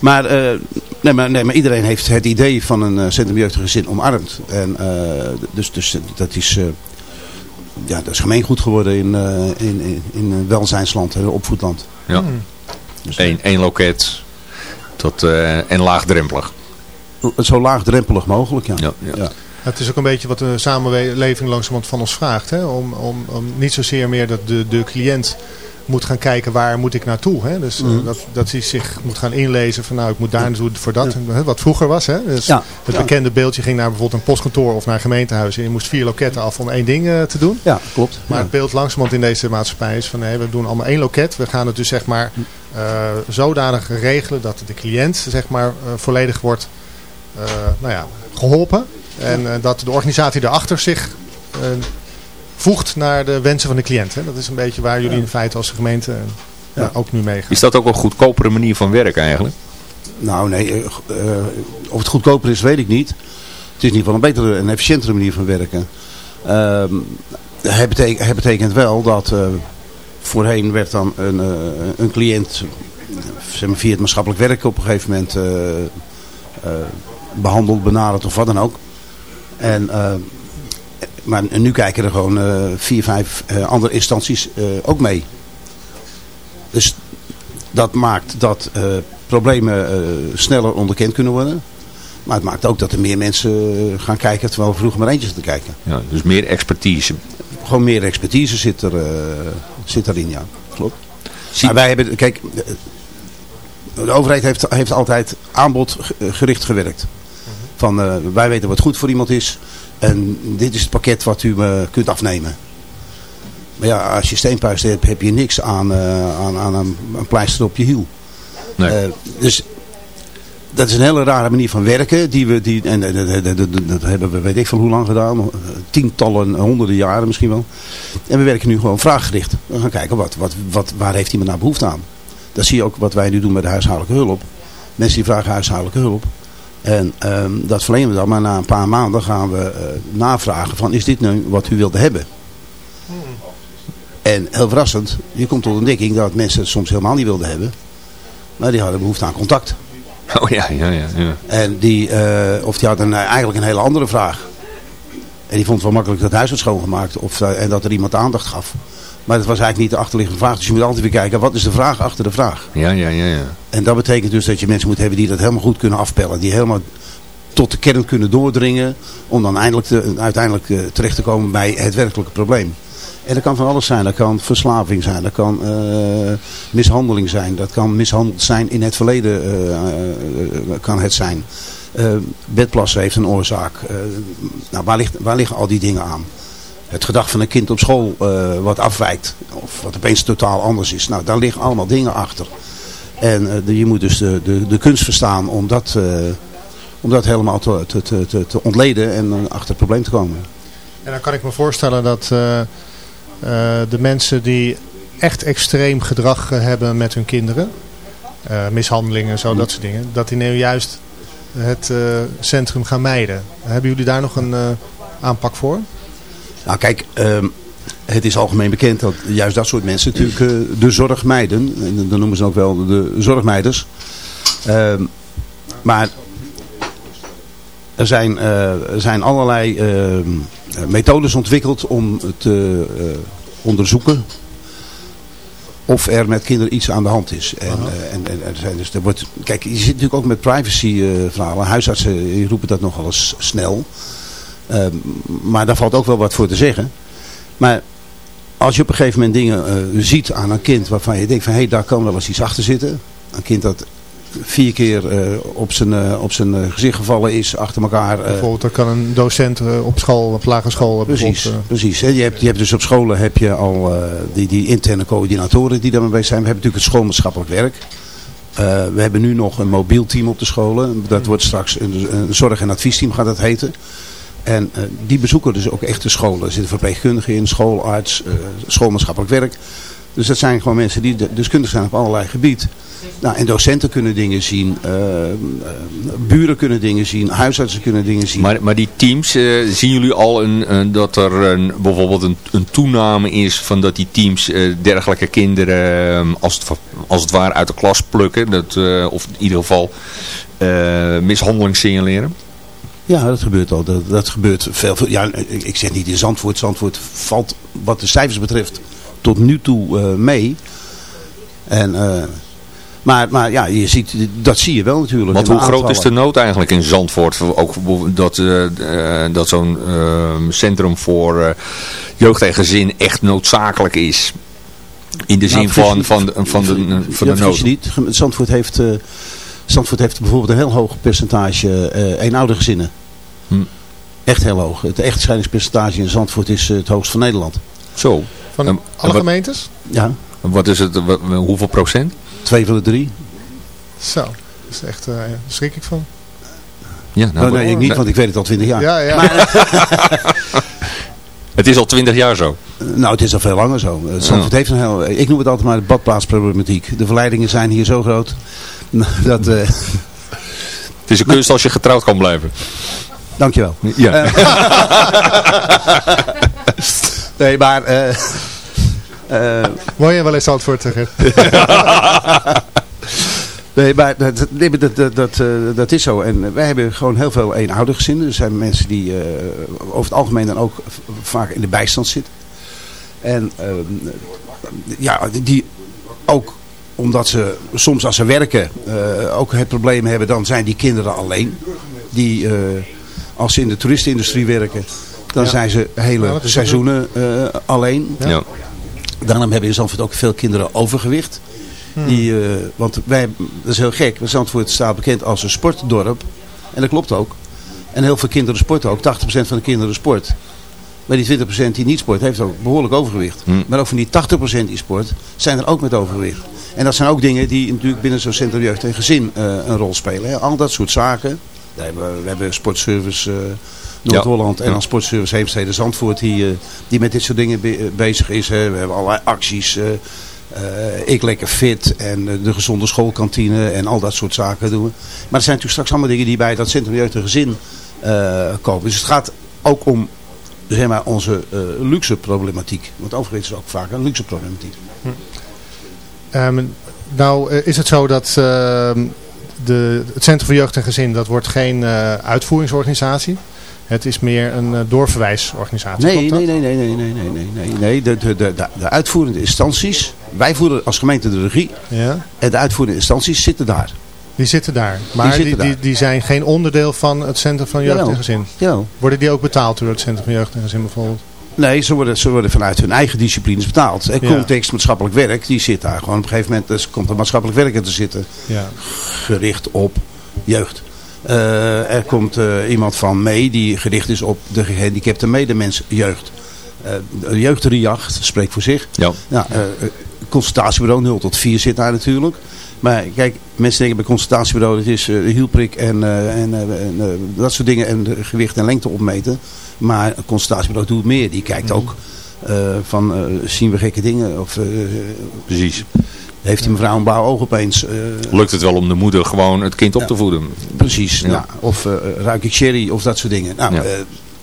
Maar, eh, nee, maar, nee, maar iedereen heeft het idee van een eh, centrum jeugdig gezin omarmd. En, eh, dus, dus dat is... eh, ja, dat is gemeengoed geworden in, eh, in, in, in een welzijnsland, opvoedland. Ja. Dus, Eén, één loket tot, eh, en laagdrempelig. Zo laagdrempelig mogelijk, ja. Ja, ja. Ja. Het is ook een beetje wat de samenleving langzamerhand van ons vraagt. Hè? Om, om, om niet zozeer meer dat de, de cliënt moet gaan kijken waar moet ik naartoe. Hè? Dus eh, Mhm. dat, dat hij zich moet gaan inlezen van nou ik moet daar naartoe voor dat. Wat vroeger was. Hè? Dus Ja. Het bekende beeldje ging naar bijvoorbeeld een postkantoor of naar een gemeentehuis. En je moest vier loketten af om één ding eh, te doen. Ja, klopt. Maar het beeld langzamerhand in deze maatschappij is van nee, we doen allemaal één loket. We gaan het dus zeg maar eh, zodanig regelen dat de cliënt zeg maar volledig wordt nou ja, geholpen. En dat de organisatie daarachter zich voegt naar de wensen van de cliënt. Hè. Dat is een beetje waar jullie in feite als gemeente eh, ja, ook nu mee gaan. Is dat ook een goedkopere manier van werken eigenlijk? Nou nee, eh, eh, of het goedkoper is weet ik niet. Het is in ieder geval een betere en efficiëntere manier van werken. Ehm, het, betekent, het betekent wel dat eh, voorheen werd dan een, eh, een cliënt zeg maar, via het maatschappelijk werk op een gegeven moment eh, eh, behandeld, benaderd of wat dan ook. En, eh, maar nu kijken er gewoon eh, vier, vijf eh, andere instanties eh, ook mee. Dus dat maakt dat problemen sneller onderkend kunnen worden. Maar het maakt ook dat er meer mensen gaan kijken terwijl we vroeger maar eentjes te kijken. Ja, dus meer expertise. Gewoon meer expertise zit, er, zit erin, ja. Klopt. Maar wij hebben, kijk, de overheid heeft, heeft altijd aanbodgericht gewerkt. Van wij weten wat goed voor iemand is en dit is het pakket wat u me kunt afnemen. Maar ja, als je steenpuist hebt, heb je niks aan, eh, aan, aan een, een pleister op je hiel. Nee. Eh, dus dat is een hele rare manier van werken. Die we, die, en eh, dat, dat, dat, dat hebben we weet ik van hoe lang gedaan. eh, Tientallen, honderden jaren misschien wel. En we werken nu gewoon vraaggericht. We gaan kijken wat, wat, wat, waar heeft iemand nou behoefte aan. Dat zie je ook wat wij nu doen met de huishoudelijke hulp. Mensen die vragen huishoudelijke hulp. En ehm, dat verlenen we dan. Maar na een paar maanden gaan we eh, navragen van is dit nu wat u wilde hebben. En heel verrassend, je komt tot ontdekking dat mensen het soms helemaal niet wilden hebben. Maar die hadden behoefte aan contact. Oh ja, ja, ja. ja. En die, eh, of die hadden een- eigenlijk een hele andere vraag. En die vond het wel makkelijk dat het huis werd schoongemaakt. Of, eh, en dat er iemand aandacht gaf. Maar dat was eigenlijk niet de achterliggende vraag. Dus je moet altijd weer kijken, wat is de vraag achter de vraag? Ja, ja, ja, ja. En dat betekent dus dat je mensen moet hebben die dat helemaal goed kunnen afpellen. Die helemaal tot de kern kunnen doordringen. Om dan eindelijk te, uiteindelijk eh, terecht te komen bij het werkelijke probleem. En dat kan van alles zijn. Dat kan verslaving zijn. Dat kan eh, mishandeling zijn. Dat kan mishandeld zijn in het verleden. eh, kan het zijn. Bedplassen heeft een oorzaak. Nou, waar, ligt, waar liggen al die dingen aan? Het gedrag van een kind op school eh, wat afwijkt. Of wat opeens totaal anders is. Nou, daar liggen allemaal dingen achter. En eh, je moet dus de, de, de kunst verstaan om dat, eh, om dat helemaal te, te, te, te, ontleden en achter het probleem te komen. En dan kan ik me voorstellen dat de mensen die echt extreem gedrag hebben met hun kinderen, mishandelingen, zo, dat soort dingen, dat die nu juist het centrum gaan mijden. Hebben jullie daar nog een aanpak voor? Nou kijk, ehm, het is algemeen bekend dat juist dat soort mensen natuurlijk eh, de zorg mijden. En dan noemen ze ook wel de zorgmeiders. Ehm, maar er zijn, eh, er zijn allerlei ehm, eh, methodes ontwikkeld om te eh, onderzoeken of er met kinderen iets aan de hand is. En, en, en er zijn dus, er wordt, kijk, je zit natuurlijk ook met privacy eh, verhalen. Huisartsen roepen dat nogal eens snel. Ehm, maar daar valt ook wel wat voor te zeggen. Maar als je op een gegeven moment dingen eh, ziet aan een kind waarvan je denkt van hé, hey, daar kan wel eens iets achter zitten. Een kind dat vier keer eh, op zijn, eh, op zijn gezicht gevallen is achter elkaar. Bijvoorbeeld, er kan een docent op school, op lagere school... Precies, precies. hè. Je hebt, je hebt dus op scholen heb je al die, die interne coördinatoren die daarmee bezig zijn. We hebben natuurlijk het schoolmaatschappelijk werk. We hebben nu nog een mobiel team op de scholen. Dat wordt straks een, een zorg- en adviesteam gaat dat heten. En eh, die bezoeken dus ook echt de scholen. Er zitten verpleegkundigen in, schoolarts, eh, schoolmaatschappelijk werk. Dus dat zijn gewoon mensen die de- deskundig zijn op allerlei gebied. Nou, en docenten kunnen dingen zien, eh, buren kunnen dingen zien, huisartsen kunnen dingen zien. Maar, maar die teams, zien jullie al een, dat er een, bijvoorbeeld een, toename is van dat die teams dergelijke kinderen eh, als, het, als het ware uit de klas plukken? Dat, of in ieder geval mishandeling signaleren? Ja, dat gebeurt al. Dat, dat gebeurt veel. veel ja, ik, zeg niet in Zandvoort. Zandvoort valt wat de cijfers betreft tot nu toe eh, mee. En, eh, maar, maar ja, je ziet, dat zie je wel natuurlijk. Want hoe groot is de nood eigenlijk in Zandvoort? Voor Ook dat, eh, dat zo'n centrum voor jeugd en gezin echt noodzakelijk is. In de Nou, zin van, je- van, de- van de, van de nood. niet. Zandvoort heeft, Zandvoort heeft bijvoorbeeld een heel hoog percentage eh eenoudergezinnen. Hm. Echt heel hoog. Het echtscheidingspercentage in Zandvoort is eh, het hoogst van Nederland. Zo. Van En- alle en wat- gemeentes? Ja, Wat is het, wat- hoeveel procent? twee van de drie. Zo, dat is echt, eh, daar schrik ik van. Ja, Nou, nee, ik niet, want ik weet het al twintig jaar. Ja, ja. Het is al twintig jaar zo. Nou, het is al veel langer zo. Eh, Zandvoort heeft een heel, ik noem het altijd maar de badplaatsproblematiek. De verleidingen zijn hier zo groot. Dat, eh, Het is een kunst als je getrouwd kan blijven. dankjewel. Ja. Nee, maar... eh eh, Mooi en wel eens antwoord zeggen. nee, maar dat, dat, dat, dat, eh, dat is zo. En wij hebben gewoon heel veel eenoudergezinnen. Er zijn mensen die eh, over het algemeen dan ook vaak in de bijstand zitten. En eh, ja, die ook omdat ze soms als ze werken eh, ook het probleem hebben, dan zijn die kinderen alleen. Die eh, als ze in de toeristenindustrie werken, dan Ja. zijn ze hele seizoenen eh, alleen. Ja. Daarom hebben we in Zandvoort ook veel kinderen overgewicht. Die, eh, want wij, dat is heel gek, Zandvoort staat bekend als een sportdorp. En dat klopt ook. En heel veel kinderen sporten ook. 80% van de kinderen sport. Maar die 20% die niet sport, heeft ook behoorlijk overgewicht. Hm. Maar ook van die 80% die sport, zijn er ook met overgewicht. En dat zijn ook dingen die natuurlijk binnen zo'n centrum jeugd en gezin eh, een rol spelen. Hè. Al dat soort zaken. Daar hebben we, we hebben sportservice eh, Noord-Holland en dan sportservice Heemstede Zandvoort die, die met dit soort dingen be- bezig is. Hè. We hebben allerlei acties. Eh, ik lekker fit en eh, de gezonde schoolkantine en al dat soort zaken doen. Maar er zijn natuurlijk straks allemaal dingen die bij dat centrum jeugd en gezin eh, komen. Dus het gaat ook om zeg maar, onze luxe problematiek. Want overgewicht is ook vaak een luxe problematiek. Ehm, nou is het zo dat ehm, de, het Centrum voor Jeugd en Gezin, dat wordt geen eh, uitvoeringsorganisatie. Het is meer een eh, doorverwijsorganisatie. Nee, nee, nee, nee, nee, nee, nee, nee, nee, nee. De, de, de, de, de uitvoerende instanties, wij voeren als gemeente de regie Ja, en de uitvoerende instanties zitten daar. die zitten daar. Maar die, zitten die, daar. die, zijn geen onderdeel van het Centrum van Jeugd en Gezin. Ja. Worden die ook betaald door het Centrum van Jeugd en Gezin bijvoorbeeld? Nee, ze worden, ze worden vanuit hun eigen disciplines betaald. En Ja. context maatschappelijk werk, die zit daar gewoon op een gegeven moment. Dus komt er maatschappelijk werker te zitten, Ja. gericht op jeugd. Eh, er komt eh, iemand van mee die gericht is op de gehandicapte medemens jeugd. De jeugdriacht spreekt voor zich. Ja. Nou, consultatiebureau 0 tot 4 zit daar natuurlijk. Maar kijk, mensen denken bij consultatiebureau dat is hielprik en, en, en dat soort dingen en gewicht en lengte opmeten. Maar een consultatiebureau doet meer. Die kijkt ook eh, van zien we gekke dingen of Precies. Heeft die mevrouw een blauw oog opeens. eh, Lukt het wel om de moeder gewoon het kind op te voeden? precies. Ja. Nou, of eh, ruik ik sherry of dat soort dingen. Nou, Ja. eh,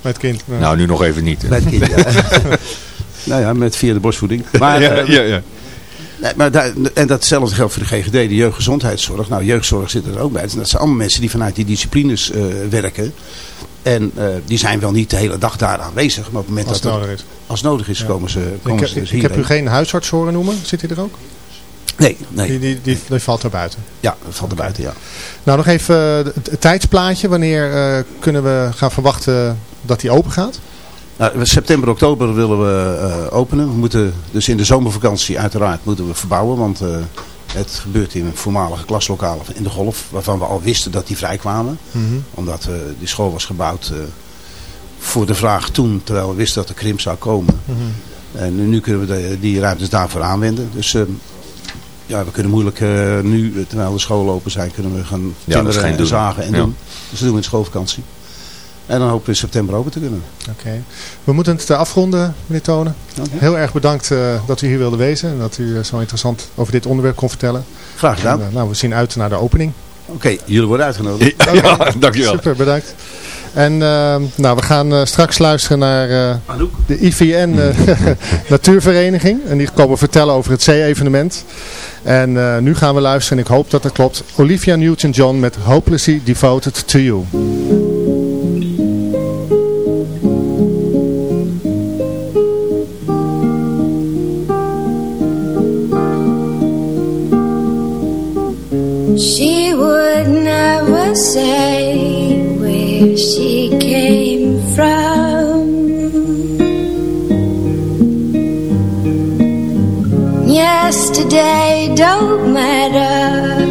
Met kind. ja. Nou, nu nog even niet. bij het kind. ja. nou ja, met via de borstvoeding. Maar, ja, eh, ja, ja. Nee, maar daar, en datzelfde geldt voor de GGD, de jeugdgezondheidszorg. Nou, jeugdzorg zit er ook bij. Dat zijn allemaal mensen die vanuit die disciplines eh, werken. En eh, die zijn wel niet de hele dag daar aanwezig. Maar op het moment Als dat het het nodig is. als nodig is, Ja. komen ze, Ik, komen heb- ze dus ik, ik heb u geen huisarts horen noemen. Zit hij er ook? Nee, nee. Die, die, die, die valt er buiten. Ja, dat valt er buiten, ja. Nou, nog even eh, het, tijdsplaatje. Wanneer eh, kunnen we gaan verwachten dat die open gaat? Nou, september, oktober willen we eh, openen. We moeten dus in de zomervakantie uiteraard moeten we verbouwen. Want het gebeurt in een voormalige klaslokaal in de Golf. Waarvan we al wisten dat die vrijkwamen. Mhm. Omdat eh, die school was gebouwd voor de vraag toen. Terwijl we wisten dat er krimp zou komen. Mhm. En nu kunnen we de, die ruimtes daarvoor aanwenden. Dus eh, ja, we kunnen moeilijk eh, nu, eh, terwijl de scholen open zijn, kunnen we gaan geen en doen. zagen en Ja. doen. Dus dat doen we in de schoolvakantie. En dan hopen we in september open te kunnen. Oké. We moeten het eh, afronden, meneer Tonen. Heel erg bedankt eh, dat u hier wilde wezen. En dat u zo interessant over dit onderwerp kon vertellen. Graag gedaan. En, nou, we zien uit naar de opening. Oké, jullie worden uitgenodigd. Ja, dankjewel. Super, bedankt. En eh, nou, we gaan straks luisteren naar eh, de IVN Natuurvereniging. En die komen vertellen over het zee-evenement. En eh, nu gaan we luisteren, en ik hoop dat dat klopt, Olivia Newton-John met Hopelessly Devoted to You. She would never say where she came from. Yesterday don't matter,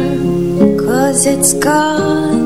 cause it's gone.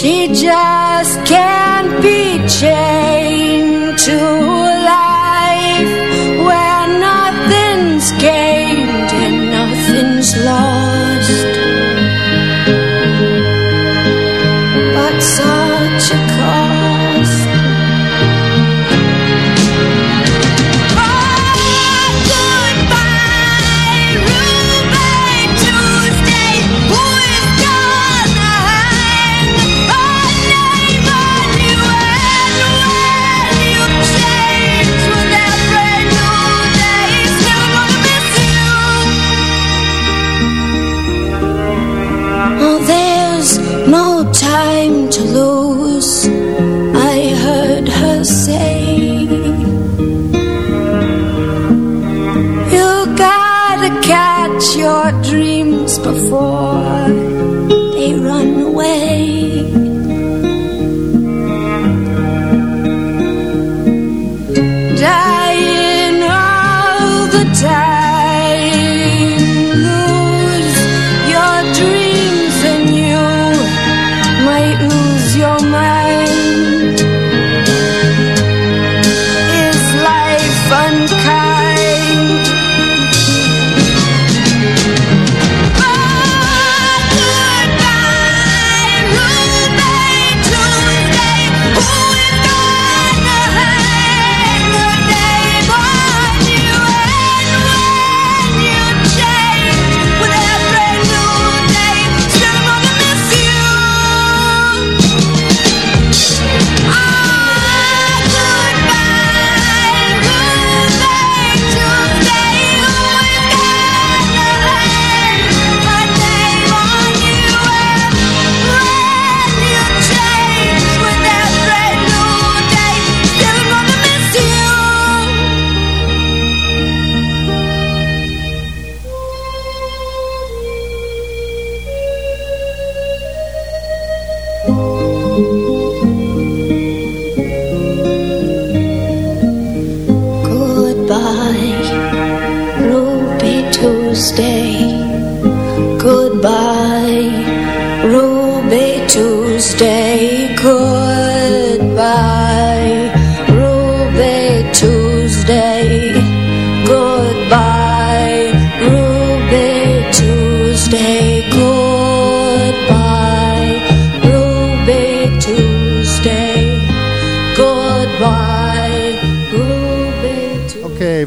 She just can't be chained to for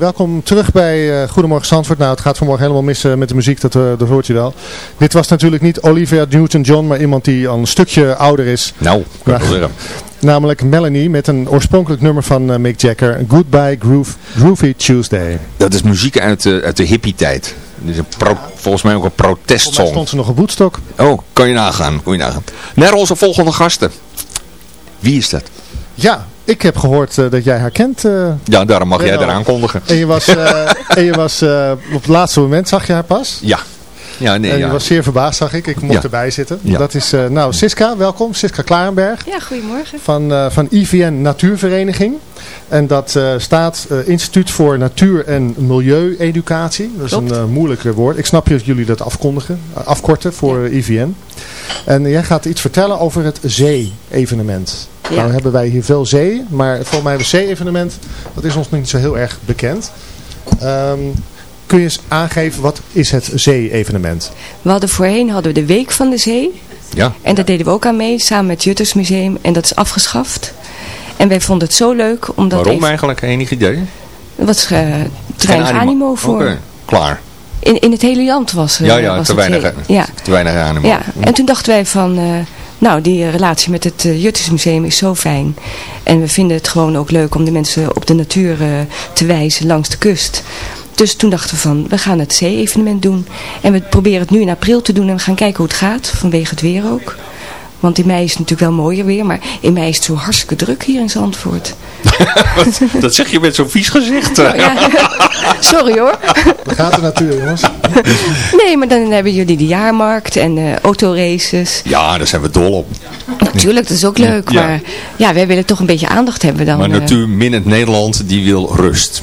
welkom terug bij eh, Goedemorgen Zandvoort. Nou, het gaat vanmorgen helemaal mis eh, met de muziek, dat, eh, dat hoort je wel. Dit was natuurlijk niet Olivia Newton-John, maar iemand die al een stukje ouder is. Nou, kan ik wel zeggen. Namelijk Melanie met een oorspronkelijk nummer van Mick Jagger. Goodbye Groove, Groovy Tuesday. Dat is muziek uit de, uit de hippie-tijd. Dit is een pro- volgens mij ook een Volgens protestsong. stond ze nog op Woodstock. Oh, kan je nagaan, kan je nagaan. Naar onze volgende gasten. Wie is dat? Ja, ik heb gehoord eh, dat jij haar kent. eh, Ja, daarom mag jij Benno. eraan kondigen. En je was, eh, en je was eh, op het laatste moment, zag je haar pas? Ja. Ja, nee, en je ja. was zeer verbaasd, zag ik. Ik mocht Ja. erbij zitten. Ja. Dat is, eh, nou, Siska, welkom. Siska Klarenberg Ja, goedemorgen. van, eh, van IVN Natuurvereniging. En dat eh, staat Instituut voor Natuur- en Milieueducatie. Dat is Klopt. een eh, moeilijk woord. Ik snap je dat jullie dat afkondigen, afkorten voor IVN. En jij gaat iets vertellen over het zee-evenement. Ja. Nou hebben wij hier veel zee, maar volgens mij het zee-evenement, dat is ons nog niet zo heel erg bekend. Ehm, kun je eens aangeven, wat is het zee-evenement? We hadden voorheen hadden we de Week van de Zee. Ja. En daar deden we ook aan mee, samen met het Juttersmuseum. En dat is afgeschaft. En wij vonden het zo leuk, omdat Waarom even- eigenlijk? Enig idee? er was eh, te weinig Geen animo, voor. Oké, klaar. In, in het hele land was, eh, Ja, ja, was te weinig. Ja. te weinig animo. Ja, en toen dachten wij van, eh, nou die eh, relatie met het uh, Juttersmuseum is zo fijn. En we vinden het gewoon ook leuk om de mensen op de natuur eh, te wijzen langs de kust. Dus toen dachten we van, we gaan het zee-evenement doen. En we proberen het nu in april te doen en we gaan kijken hoe het gaat, vanwege het weer ook. Want in mei is het natuurlijk wel mooier weer, maar in mei is het zo hartstikke druk hier in Zandvoort. dat zeg je met zo'n vies gezicht. Nou ja, sorry hoor. Daar gaat de natuur, jongens. Nee, maar dan hebben jullie de jaarmarkt en eh autoraces. Ja, daar zijn we dol op. Natuurlijk, dat is ook leuk. Ja. Maar ja, wij willen toch een beetje aandacht hebben dan. Maar eh, natuur minnend Nederland, die wil rust.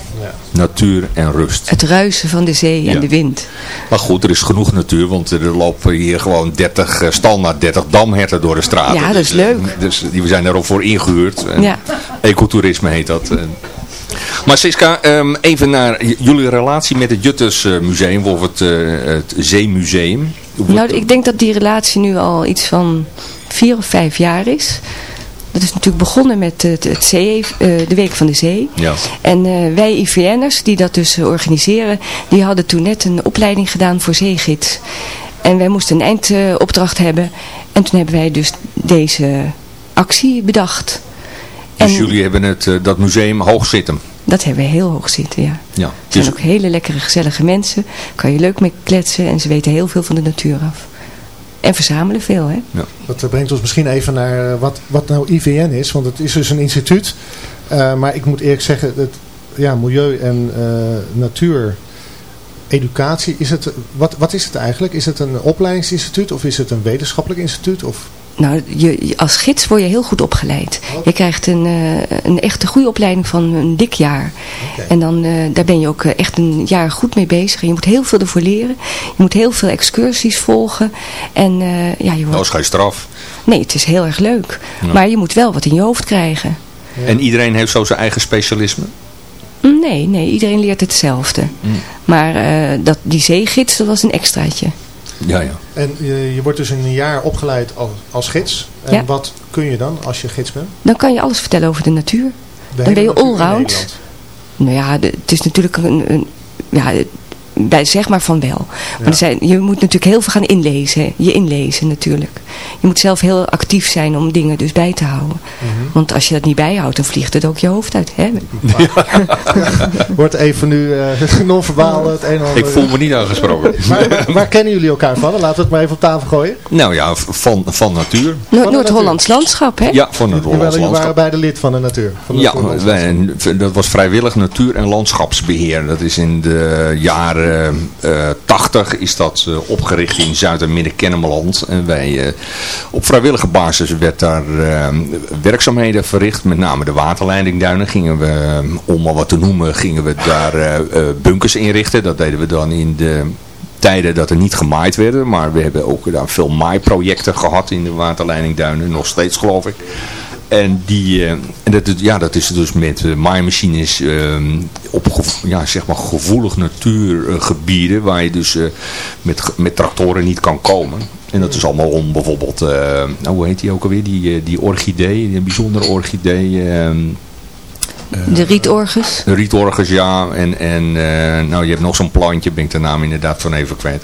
Natuur en rust. het ruisen van de zee en Ja. de wind. Maar goed, er is genoeg natuur, want er lopen hier gewoon 30, eh, standaard 30 damherten door de straat. Ja, dat is leuk. Dus die, we zijn er ook voor ingehuurd. En Ja. Ecotourisme heet dat. En- Maar Siska, ehm, even naar jullie relatie met het Jutters eh, Museum, of het, eh, het Zeemuseum. Nou, ik denk dat die relatie nu al iets van vier of vijf jaar is. Dat is natuurlijk begonnen met het, het zee, eh, de Week van de Zee. Ja. En eh, wij IVN'ers die dat dus eh, organiseren, die hadden toen net een opleiding gedaan voor zeegids. En wij moesten een eindopdracht hebben. En toen hebben wij dus deze actie bedacht. Dus en jullie hebben het, dat museum hoog zitten. dat hebben we heel hoog zitten, ja. Ja. Het zijn Dus, ook hele lekkere, gezellige mensen. Kan je leuk mee kletsen en ze weten heel veel van de natuur af. En verzamelen veel, hè? Dat eh, brengt ons misschien even naar eh, wat, wat nou IVN is. Want het is dus een instituut. Eh, maar ik moet eerlijk zeggen, het, ja, milieu en eh, natuur, educatie. Is het, wat, wat is het eigenlijk? Is het een opleidingsinstituut of is het een wetenschappelijk instituut? Of, Nou, je, als gids word je heel goed opgeleid. Je krijgt een, eh, een echte goede opleiding van een dik jaar. En dan, eh, daar ben je ook eh, echt een jaar goed mee bezig. En je moet heel veel ervoor leren. Je moet heel veel excursies volgen. En eh, ja, je dat wordt... is geen straf. Nee, het is heel erg leuk. Ja. Maar je moet wel wat in je hoofd krijgen. En iedereen heeft zo zijn eigen specialisme? Nee, nee, iedereen leert hetzelfde. Mm. Maar dat, die zeegids, dat was een extraatje. Ja, ja. en je, je wordt dus in een jaar opgeleid als, als gids. En Ja. wat kun je dan als je gids bent? Dan kan je alles vertellen over de natuur. De Dan ben je allround. Nou ja, de- het is natuurlijk een, een ja, bij, zeg maar van wel. Maar er zijn, je moet natuurlijk heel veel gaan inlezen. Je inlezen natuurlijk. Je moet zelf heel actief zijn om dingen dus bij te houden. Mhm. Want als je dat niet bijhoudt, dan vliegt het ook je hoofd uit. Hè? Wordt even nu eh non-verbaal het een en ander. Ik voel me niet aangesproken. Maar waar, waar kennen jullie elkaar van? Laten we het maar even op tafel gooien. Nou ja, van, van natuur. Noord- Noord-Hollands landschap, hè? Ja, van het Hollands jullie waren landschap. beide lid van de natuur. Van de Ja, wij, dat was vrijwillig natuur- en landschapsbeheer. Dat is in de jaren jaren eh, 80 is dat eh, opgericht in Zuid- en Midden-Kennemerland. En wij, eh, op vrijwillige basis werd daar eh, werkzaamheden verricht. Met name de waterleidingduinen gingen we, eh, om wat te noemen, gingen we daar eh, eh, bunkers inrichten. Dat deden we dan in de tijden dat er niet gemaaid werden. Maar we hebben ook daar veel maaiprojecten gehad in de waterleidingduinen. Nog steeds geloof ik. En, die, eh, en dat, ja, dat is dus met uh, maaimachines eh, op ja, zeg maar gevoelig natuurgebieden waar je dus eh, met, met tractoren niet kan komen. En dat is allemaal om bijvoorbeeld, eh, nou, hoe heet die ook alweer, die, eh, die orchidee, een bijzondere orchidee. Ehm, De rietorgus. de rietorgus, ja. En, en eh, nou, je hebt nog zo'n plantje, ben ik de naam inderdaad van even kwijt.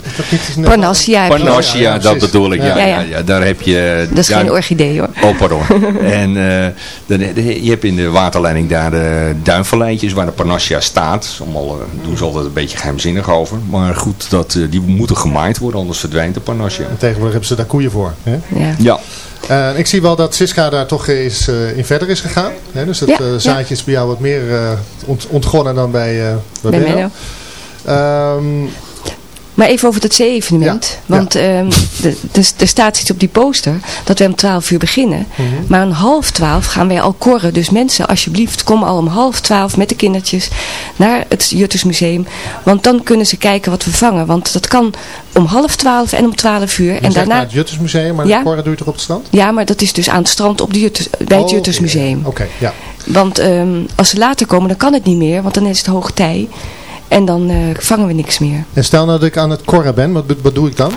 Parnassia. heb je. Parnassia, dat bedoel ik. Ja, Ja, ja. ja. Ja, daar heb je... Dat is daar- geen orchidee hoor. Oh, pardon. en eh, dan, je hebt in de waterleiding daar de duinvalleitjes waar de Panassia staat. Allemaal eh, doen ze altijd een beetje geheimzinnig over. Maar goed, dat, eh, die moeten gemaaid worden, anders verdwijnt de Panassia. En tegenwoordig hebben ze daar koeien voor. Hè? Ja. Ja. Eh, ik zie wel dat Siska daar toch eens eh, in verder is gegaan. Hè? Dus het Ja, eh, zaadje is bij jou wat meer ont- ontgonnen dan bij, bij, Bij. Menno. Ehm, Maar even over het zee-evenement. Want ehm, de- de- er staat iets op die poster dat wij om 12 uur beginnen. Mhm. Maar om half 12 gaan wij al korren. Dus mensen, alsjeblieft, kom al om half 12 met de kindertjes naar het Juttersmuseum. Want dan kunnen ze kijken wat we vangen. Want dat kan om half 12 en om 12 uur. je En daarna... naar het Juttersmuseum, maar Ja. de korren doe je toch op het strand? Ja, maar dat is dus aan het strand op de Jutters, bij het Oh, Juttersmuseum. Oké, ja. Want ehm, als ze later komen, dan kan het niet meer. Want dan is het hoog tij. En dan eh, vangen we niks meer. En stel nou dat ik aan het korren ben, wat, wat doe ik dan?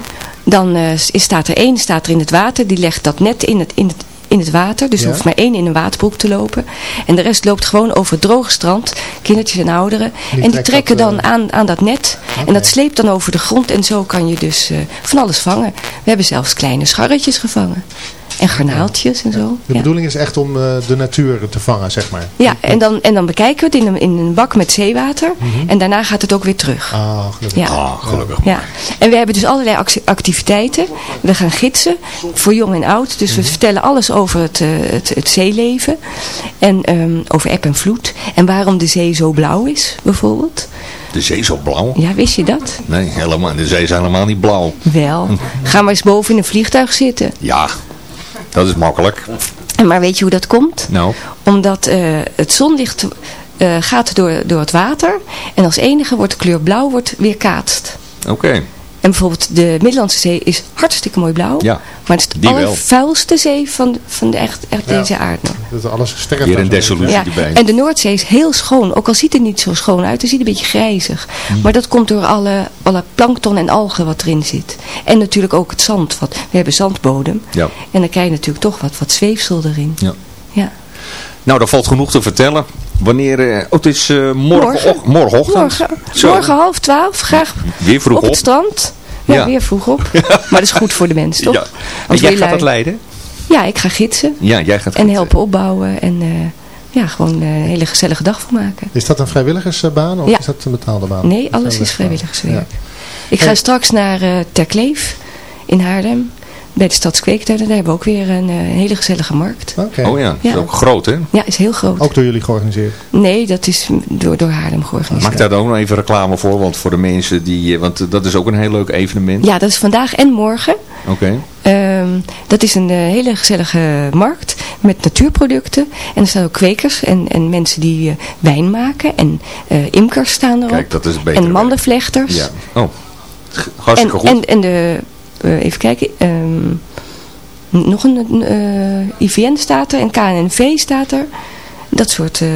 Dan is, staat er één staat er in het water. Die legt dat net in het, in het, in het water. Dus Ja. er hoeft maar één in een waterbroek te lopen. En de rest loopt gewoon over het droge strand. Kindertjes en ouderen. Die en die trekken dat, dan eh, aan, aan dat net. En dat sleept dan over de grond. En zo kan je dus van alles vangen. We hebben zelfs kleine scharretjes gevangen. En garnaaltjes en zo. De bedoeling is echt om eh, de natuur te vangen, zeg maar. Ja, en dan, en dan bekijken we het in een, in een bak met zeewater. En daarna gaat het ook weer terug. Mhm. Ah, gelukkig. Ja. Ah, gelukkig. Ja, en we hebben dus allerlei acti- activiteiten. We gaan gidsen voor jong en oud. Dus Mhm. we vertellen alles over het, eh, het, het zeeleven. En ehm, over eb en vloed. En waarom de zee zo blauw is, bijvoorbeeld. De zee is zo blauw. Ja, wist je dat? Nee, helemaal. De zee is helemaal niet blauw. Wel. Ga maar eens boven in een vliegtuig zitten. Ja, dat is makkelijk. Maar weet je hoe dat komt? Nou, Omdat eh, het zonlicht eh, gaat door, door het water. En als enige wordt de kleur blauw wordt weerkaatst. oké. En bijvoorbeeld de Middellandse Zee is hartstikke mooi blauw. Ja, Maar het is de allervuilste zee van, van de echt, echt Ja. deze aardbol. Dat alles sterft. Weer dan een zo. desillusie Ja. erbij. En de Noordzee is heel schoon. Ook al ziet het niet zo schoon uit. Het ziet een beetje grijzig. Hmm. Maar dat komt door alle, alle plankton en algen wat erin zit. En natuurlijk ook het zand. Want we hebben zandbodem. Ja. En dan krijg je natuurlijk toch wat, wat zweefsel erin. Ja. Ja. Nou, daar valt genoeg te vertellen. Wanneer, eh, oh, het is eh morgen, morgenochtend. Morgen, half twaalf. Graag Weer vroeg op op. het strand. Ja, Ja. weer vroeg op. Maar dat is goed voor de mens, toch? Ja. En Als jij gaat lui- dat leiden? Ja, ik ga gidsen. Ja, jij gaat En helpen opbouwen. En eh, ja, gewoon een hele gezellige dag van maken. Is dat een vrijwilligersbaan of Ja. is dat een betaalde baan? Nee, alles is vrijwilligerswerk. Ja. Ik ga Hey. straks naar eh Terkleef in Haarlem. Bij de Stadskweektuinen. Daar hebben we ook weer een, eh, hele gezellige markt. Oké. Oh ja, is Ja. ook groot hè? Ja, is heel groot. Ook door jullie georganiseerd? Nee, dat is door, door Haarlem georganiseerd. Maak daar ook nog even reclame voor, want voor de mensen die, eh, want dat is ook een heel leuk evenement. Ja, dat is vandaag en morgen. Oké. Ehm, dat is een eh, hele gezellige markt met natuurproducten. En er staan ook kwekers en, en mensen die eh, wijn maken. En eh, imkers staan erop. Kijk, dat is beter. en mandenvlechters. Ja. Oh, hartstikke en, goed. En, en de, eh, even kijken, ehm, nog een eh, IVN staat er en KNNV staat er. Dat soort, eh,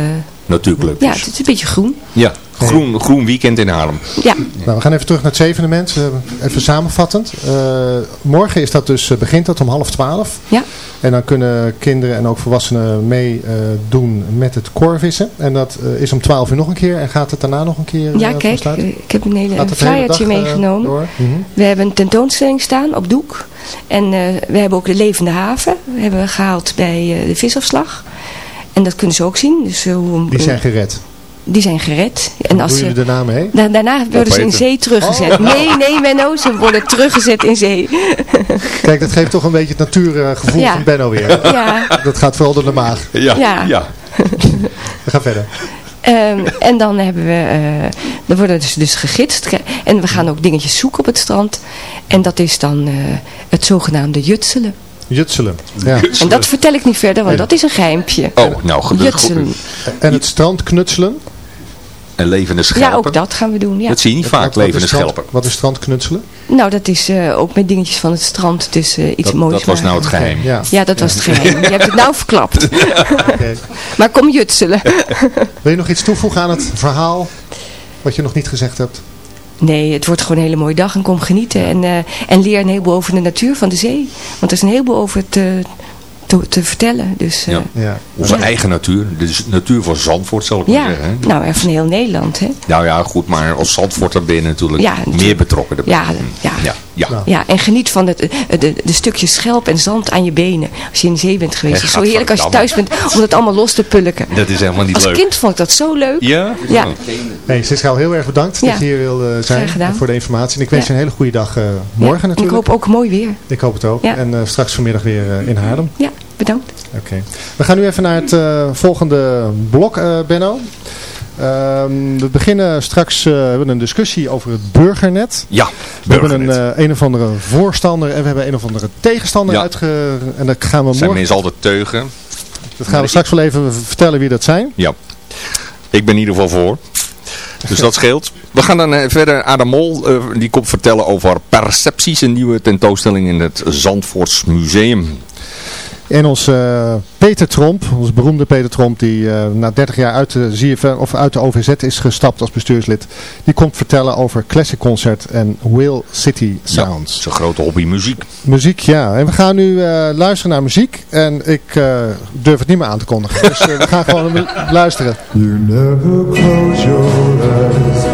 Natuurclubjes. ja, het is een beetje groen. Ja, groen, groen weekend in Haarlem. Ja, Nou, we gaan even terug naar het evenement. Eh, even samenvattend. Eh, morgen is dat dus, eh, begint dat om half twaalf. ja. En dan kunnen kinderen en ook volwassenen meedoen met het koorvissen. En dat is om 12 uur nog een keer. En gaat het daarna nog een keer ja kijk, ik heb een hele flyertje meegenomen. Mhm. We hebben een tentoonstelling staan op doek. En eh, we hebben ook de levende haven. We hebben we gehaald bij eh, de visafslag. En dat kunnen ze ook zien. Dus, hoe, Die zijn gered. Die zijn gered. En Hoe als ze, jullie daarna mee? da- daarna worden ze in zee teruggezet. Oh. Nee, nee Menno, ze worden teruggezet in zee. Kijk, dat geeft toch een beetje het natuurgevoel Ja. van Benno weer. Ja. Dat gaat vooral door de maag. Ja, Ja. ja. We gaan verder. Ehm, en dan hebben we, eh dan worden dus, dus gegidst. En we gaan ook dingetjes zoeken op het strand. En dat is dan eh, het zogenaamde jutselen. Jutselen. Ja. En dat vertel ik niet verder, want Nee. dat is een geimpje. Oh, nou goed. Jutselen. En het strand knutselen. En levende schelpen. Ja, ook dat gaan we doen. Ja. Dat zie je niet vaak, is levende strand- schelpen. Wat is strand knutselen? Nou, dat is eh, ook met dingetjes van het strand. Dus eh, iets Dat, moois dat was maken. nou het geheim. Ja. Ja, dat was het geheim. Je hebt het nou verklapt. Maar kom jutselen. Wil je nog iets toevoegen aan het verhaal? Wat je nog niet gezegd hebt? Nee, het wordt gewoon een hele mooie dag en kom genieten. En, eh, en leer een heleboel over de natuur van de zee. Want er is een heleboel over te, te, te vertellen. Dus eh, Ja. Ja. Onze Ja. eigen natuur. Dus natuur van Zandvoort, zal ik maar ja, zeggen. hè. nou en van heel Nederland. Hè? Nou ja, goed, maar als Zandvoort er binnen natuurlijk Ja, meer natuurlijk. betrokken. erbij. Ja, ja. Ja, ja. Nou. Ja, en geniet van het, de, de, de stukjes schelp en zand aan je benen. Als je in de zee bent geweest. Het is zo heerlijk als je thuis bent om het allemaal los te pulken. Dat is helemaal niet Als leuk. kind vond ik dat zo leuk. Ja? Ja. Hey, Siska, heel erg bedankt Ja. dat je hier wil zijn voor de informatie. En ik wens Ja. je een hele goede dag eh, morgen Ja, en Ik natuurlijk. hoop ook mooi weer. Ik hoop het ook. Ja. En eh, straks vanmiddag weer eh, in Haarlem. Ja, bedankt. Oké. We gaan nu even naar het volgende blok, eh, Benno. Ehm, we beginnen straks, eh, we hebben een discussie over het burgernet. Ja, We hebben een, eh, een of andere voorstander en we hebben een of andere tegenstander Ja. uitge... En dat gaan we zijn morgen... mensen altijd teugen. Dat gaan we straks wel even vertellen wie dat zijn. Ja. Ik ben in ieder geval voor. Dus dat scheelt. We gaan dan eh, verder. Adam Mol, die komt vertellen over Percepties, een nieuwe tentoonstelling in het Zandvoorts Museum. En onze eh, Peter Tromp, onze beroemde Peter Tromp, die eh, na 30 jaar uit de, ZFM, of uit de OVZ is gestapt als bestuurslid, die komt vertellen over Classic Concert en Whale City Sounds. Zijn grote hobby muziek. Muziek, ja. En we gaan nu eh, luisteren naar muziek en ik eh, durf het niet meer aan te kondigen. Dus we gaan gewoon luisteren. You never close your eyes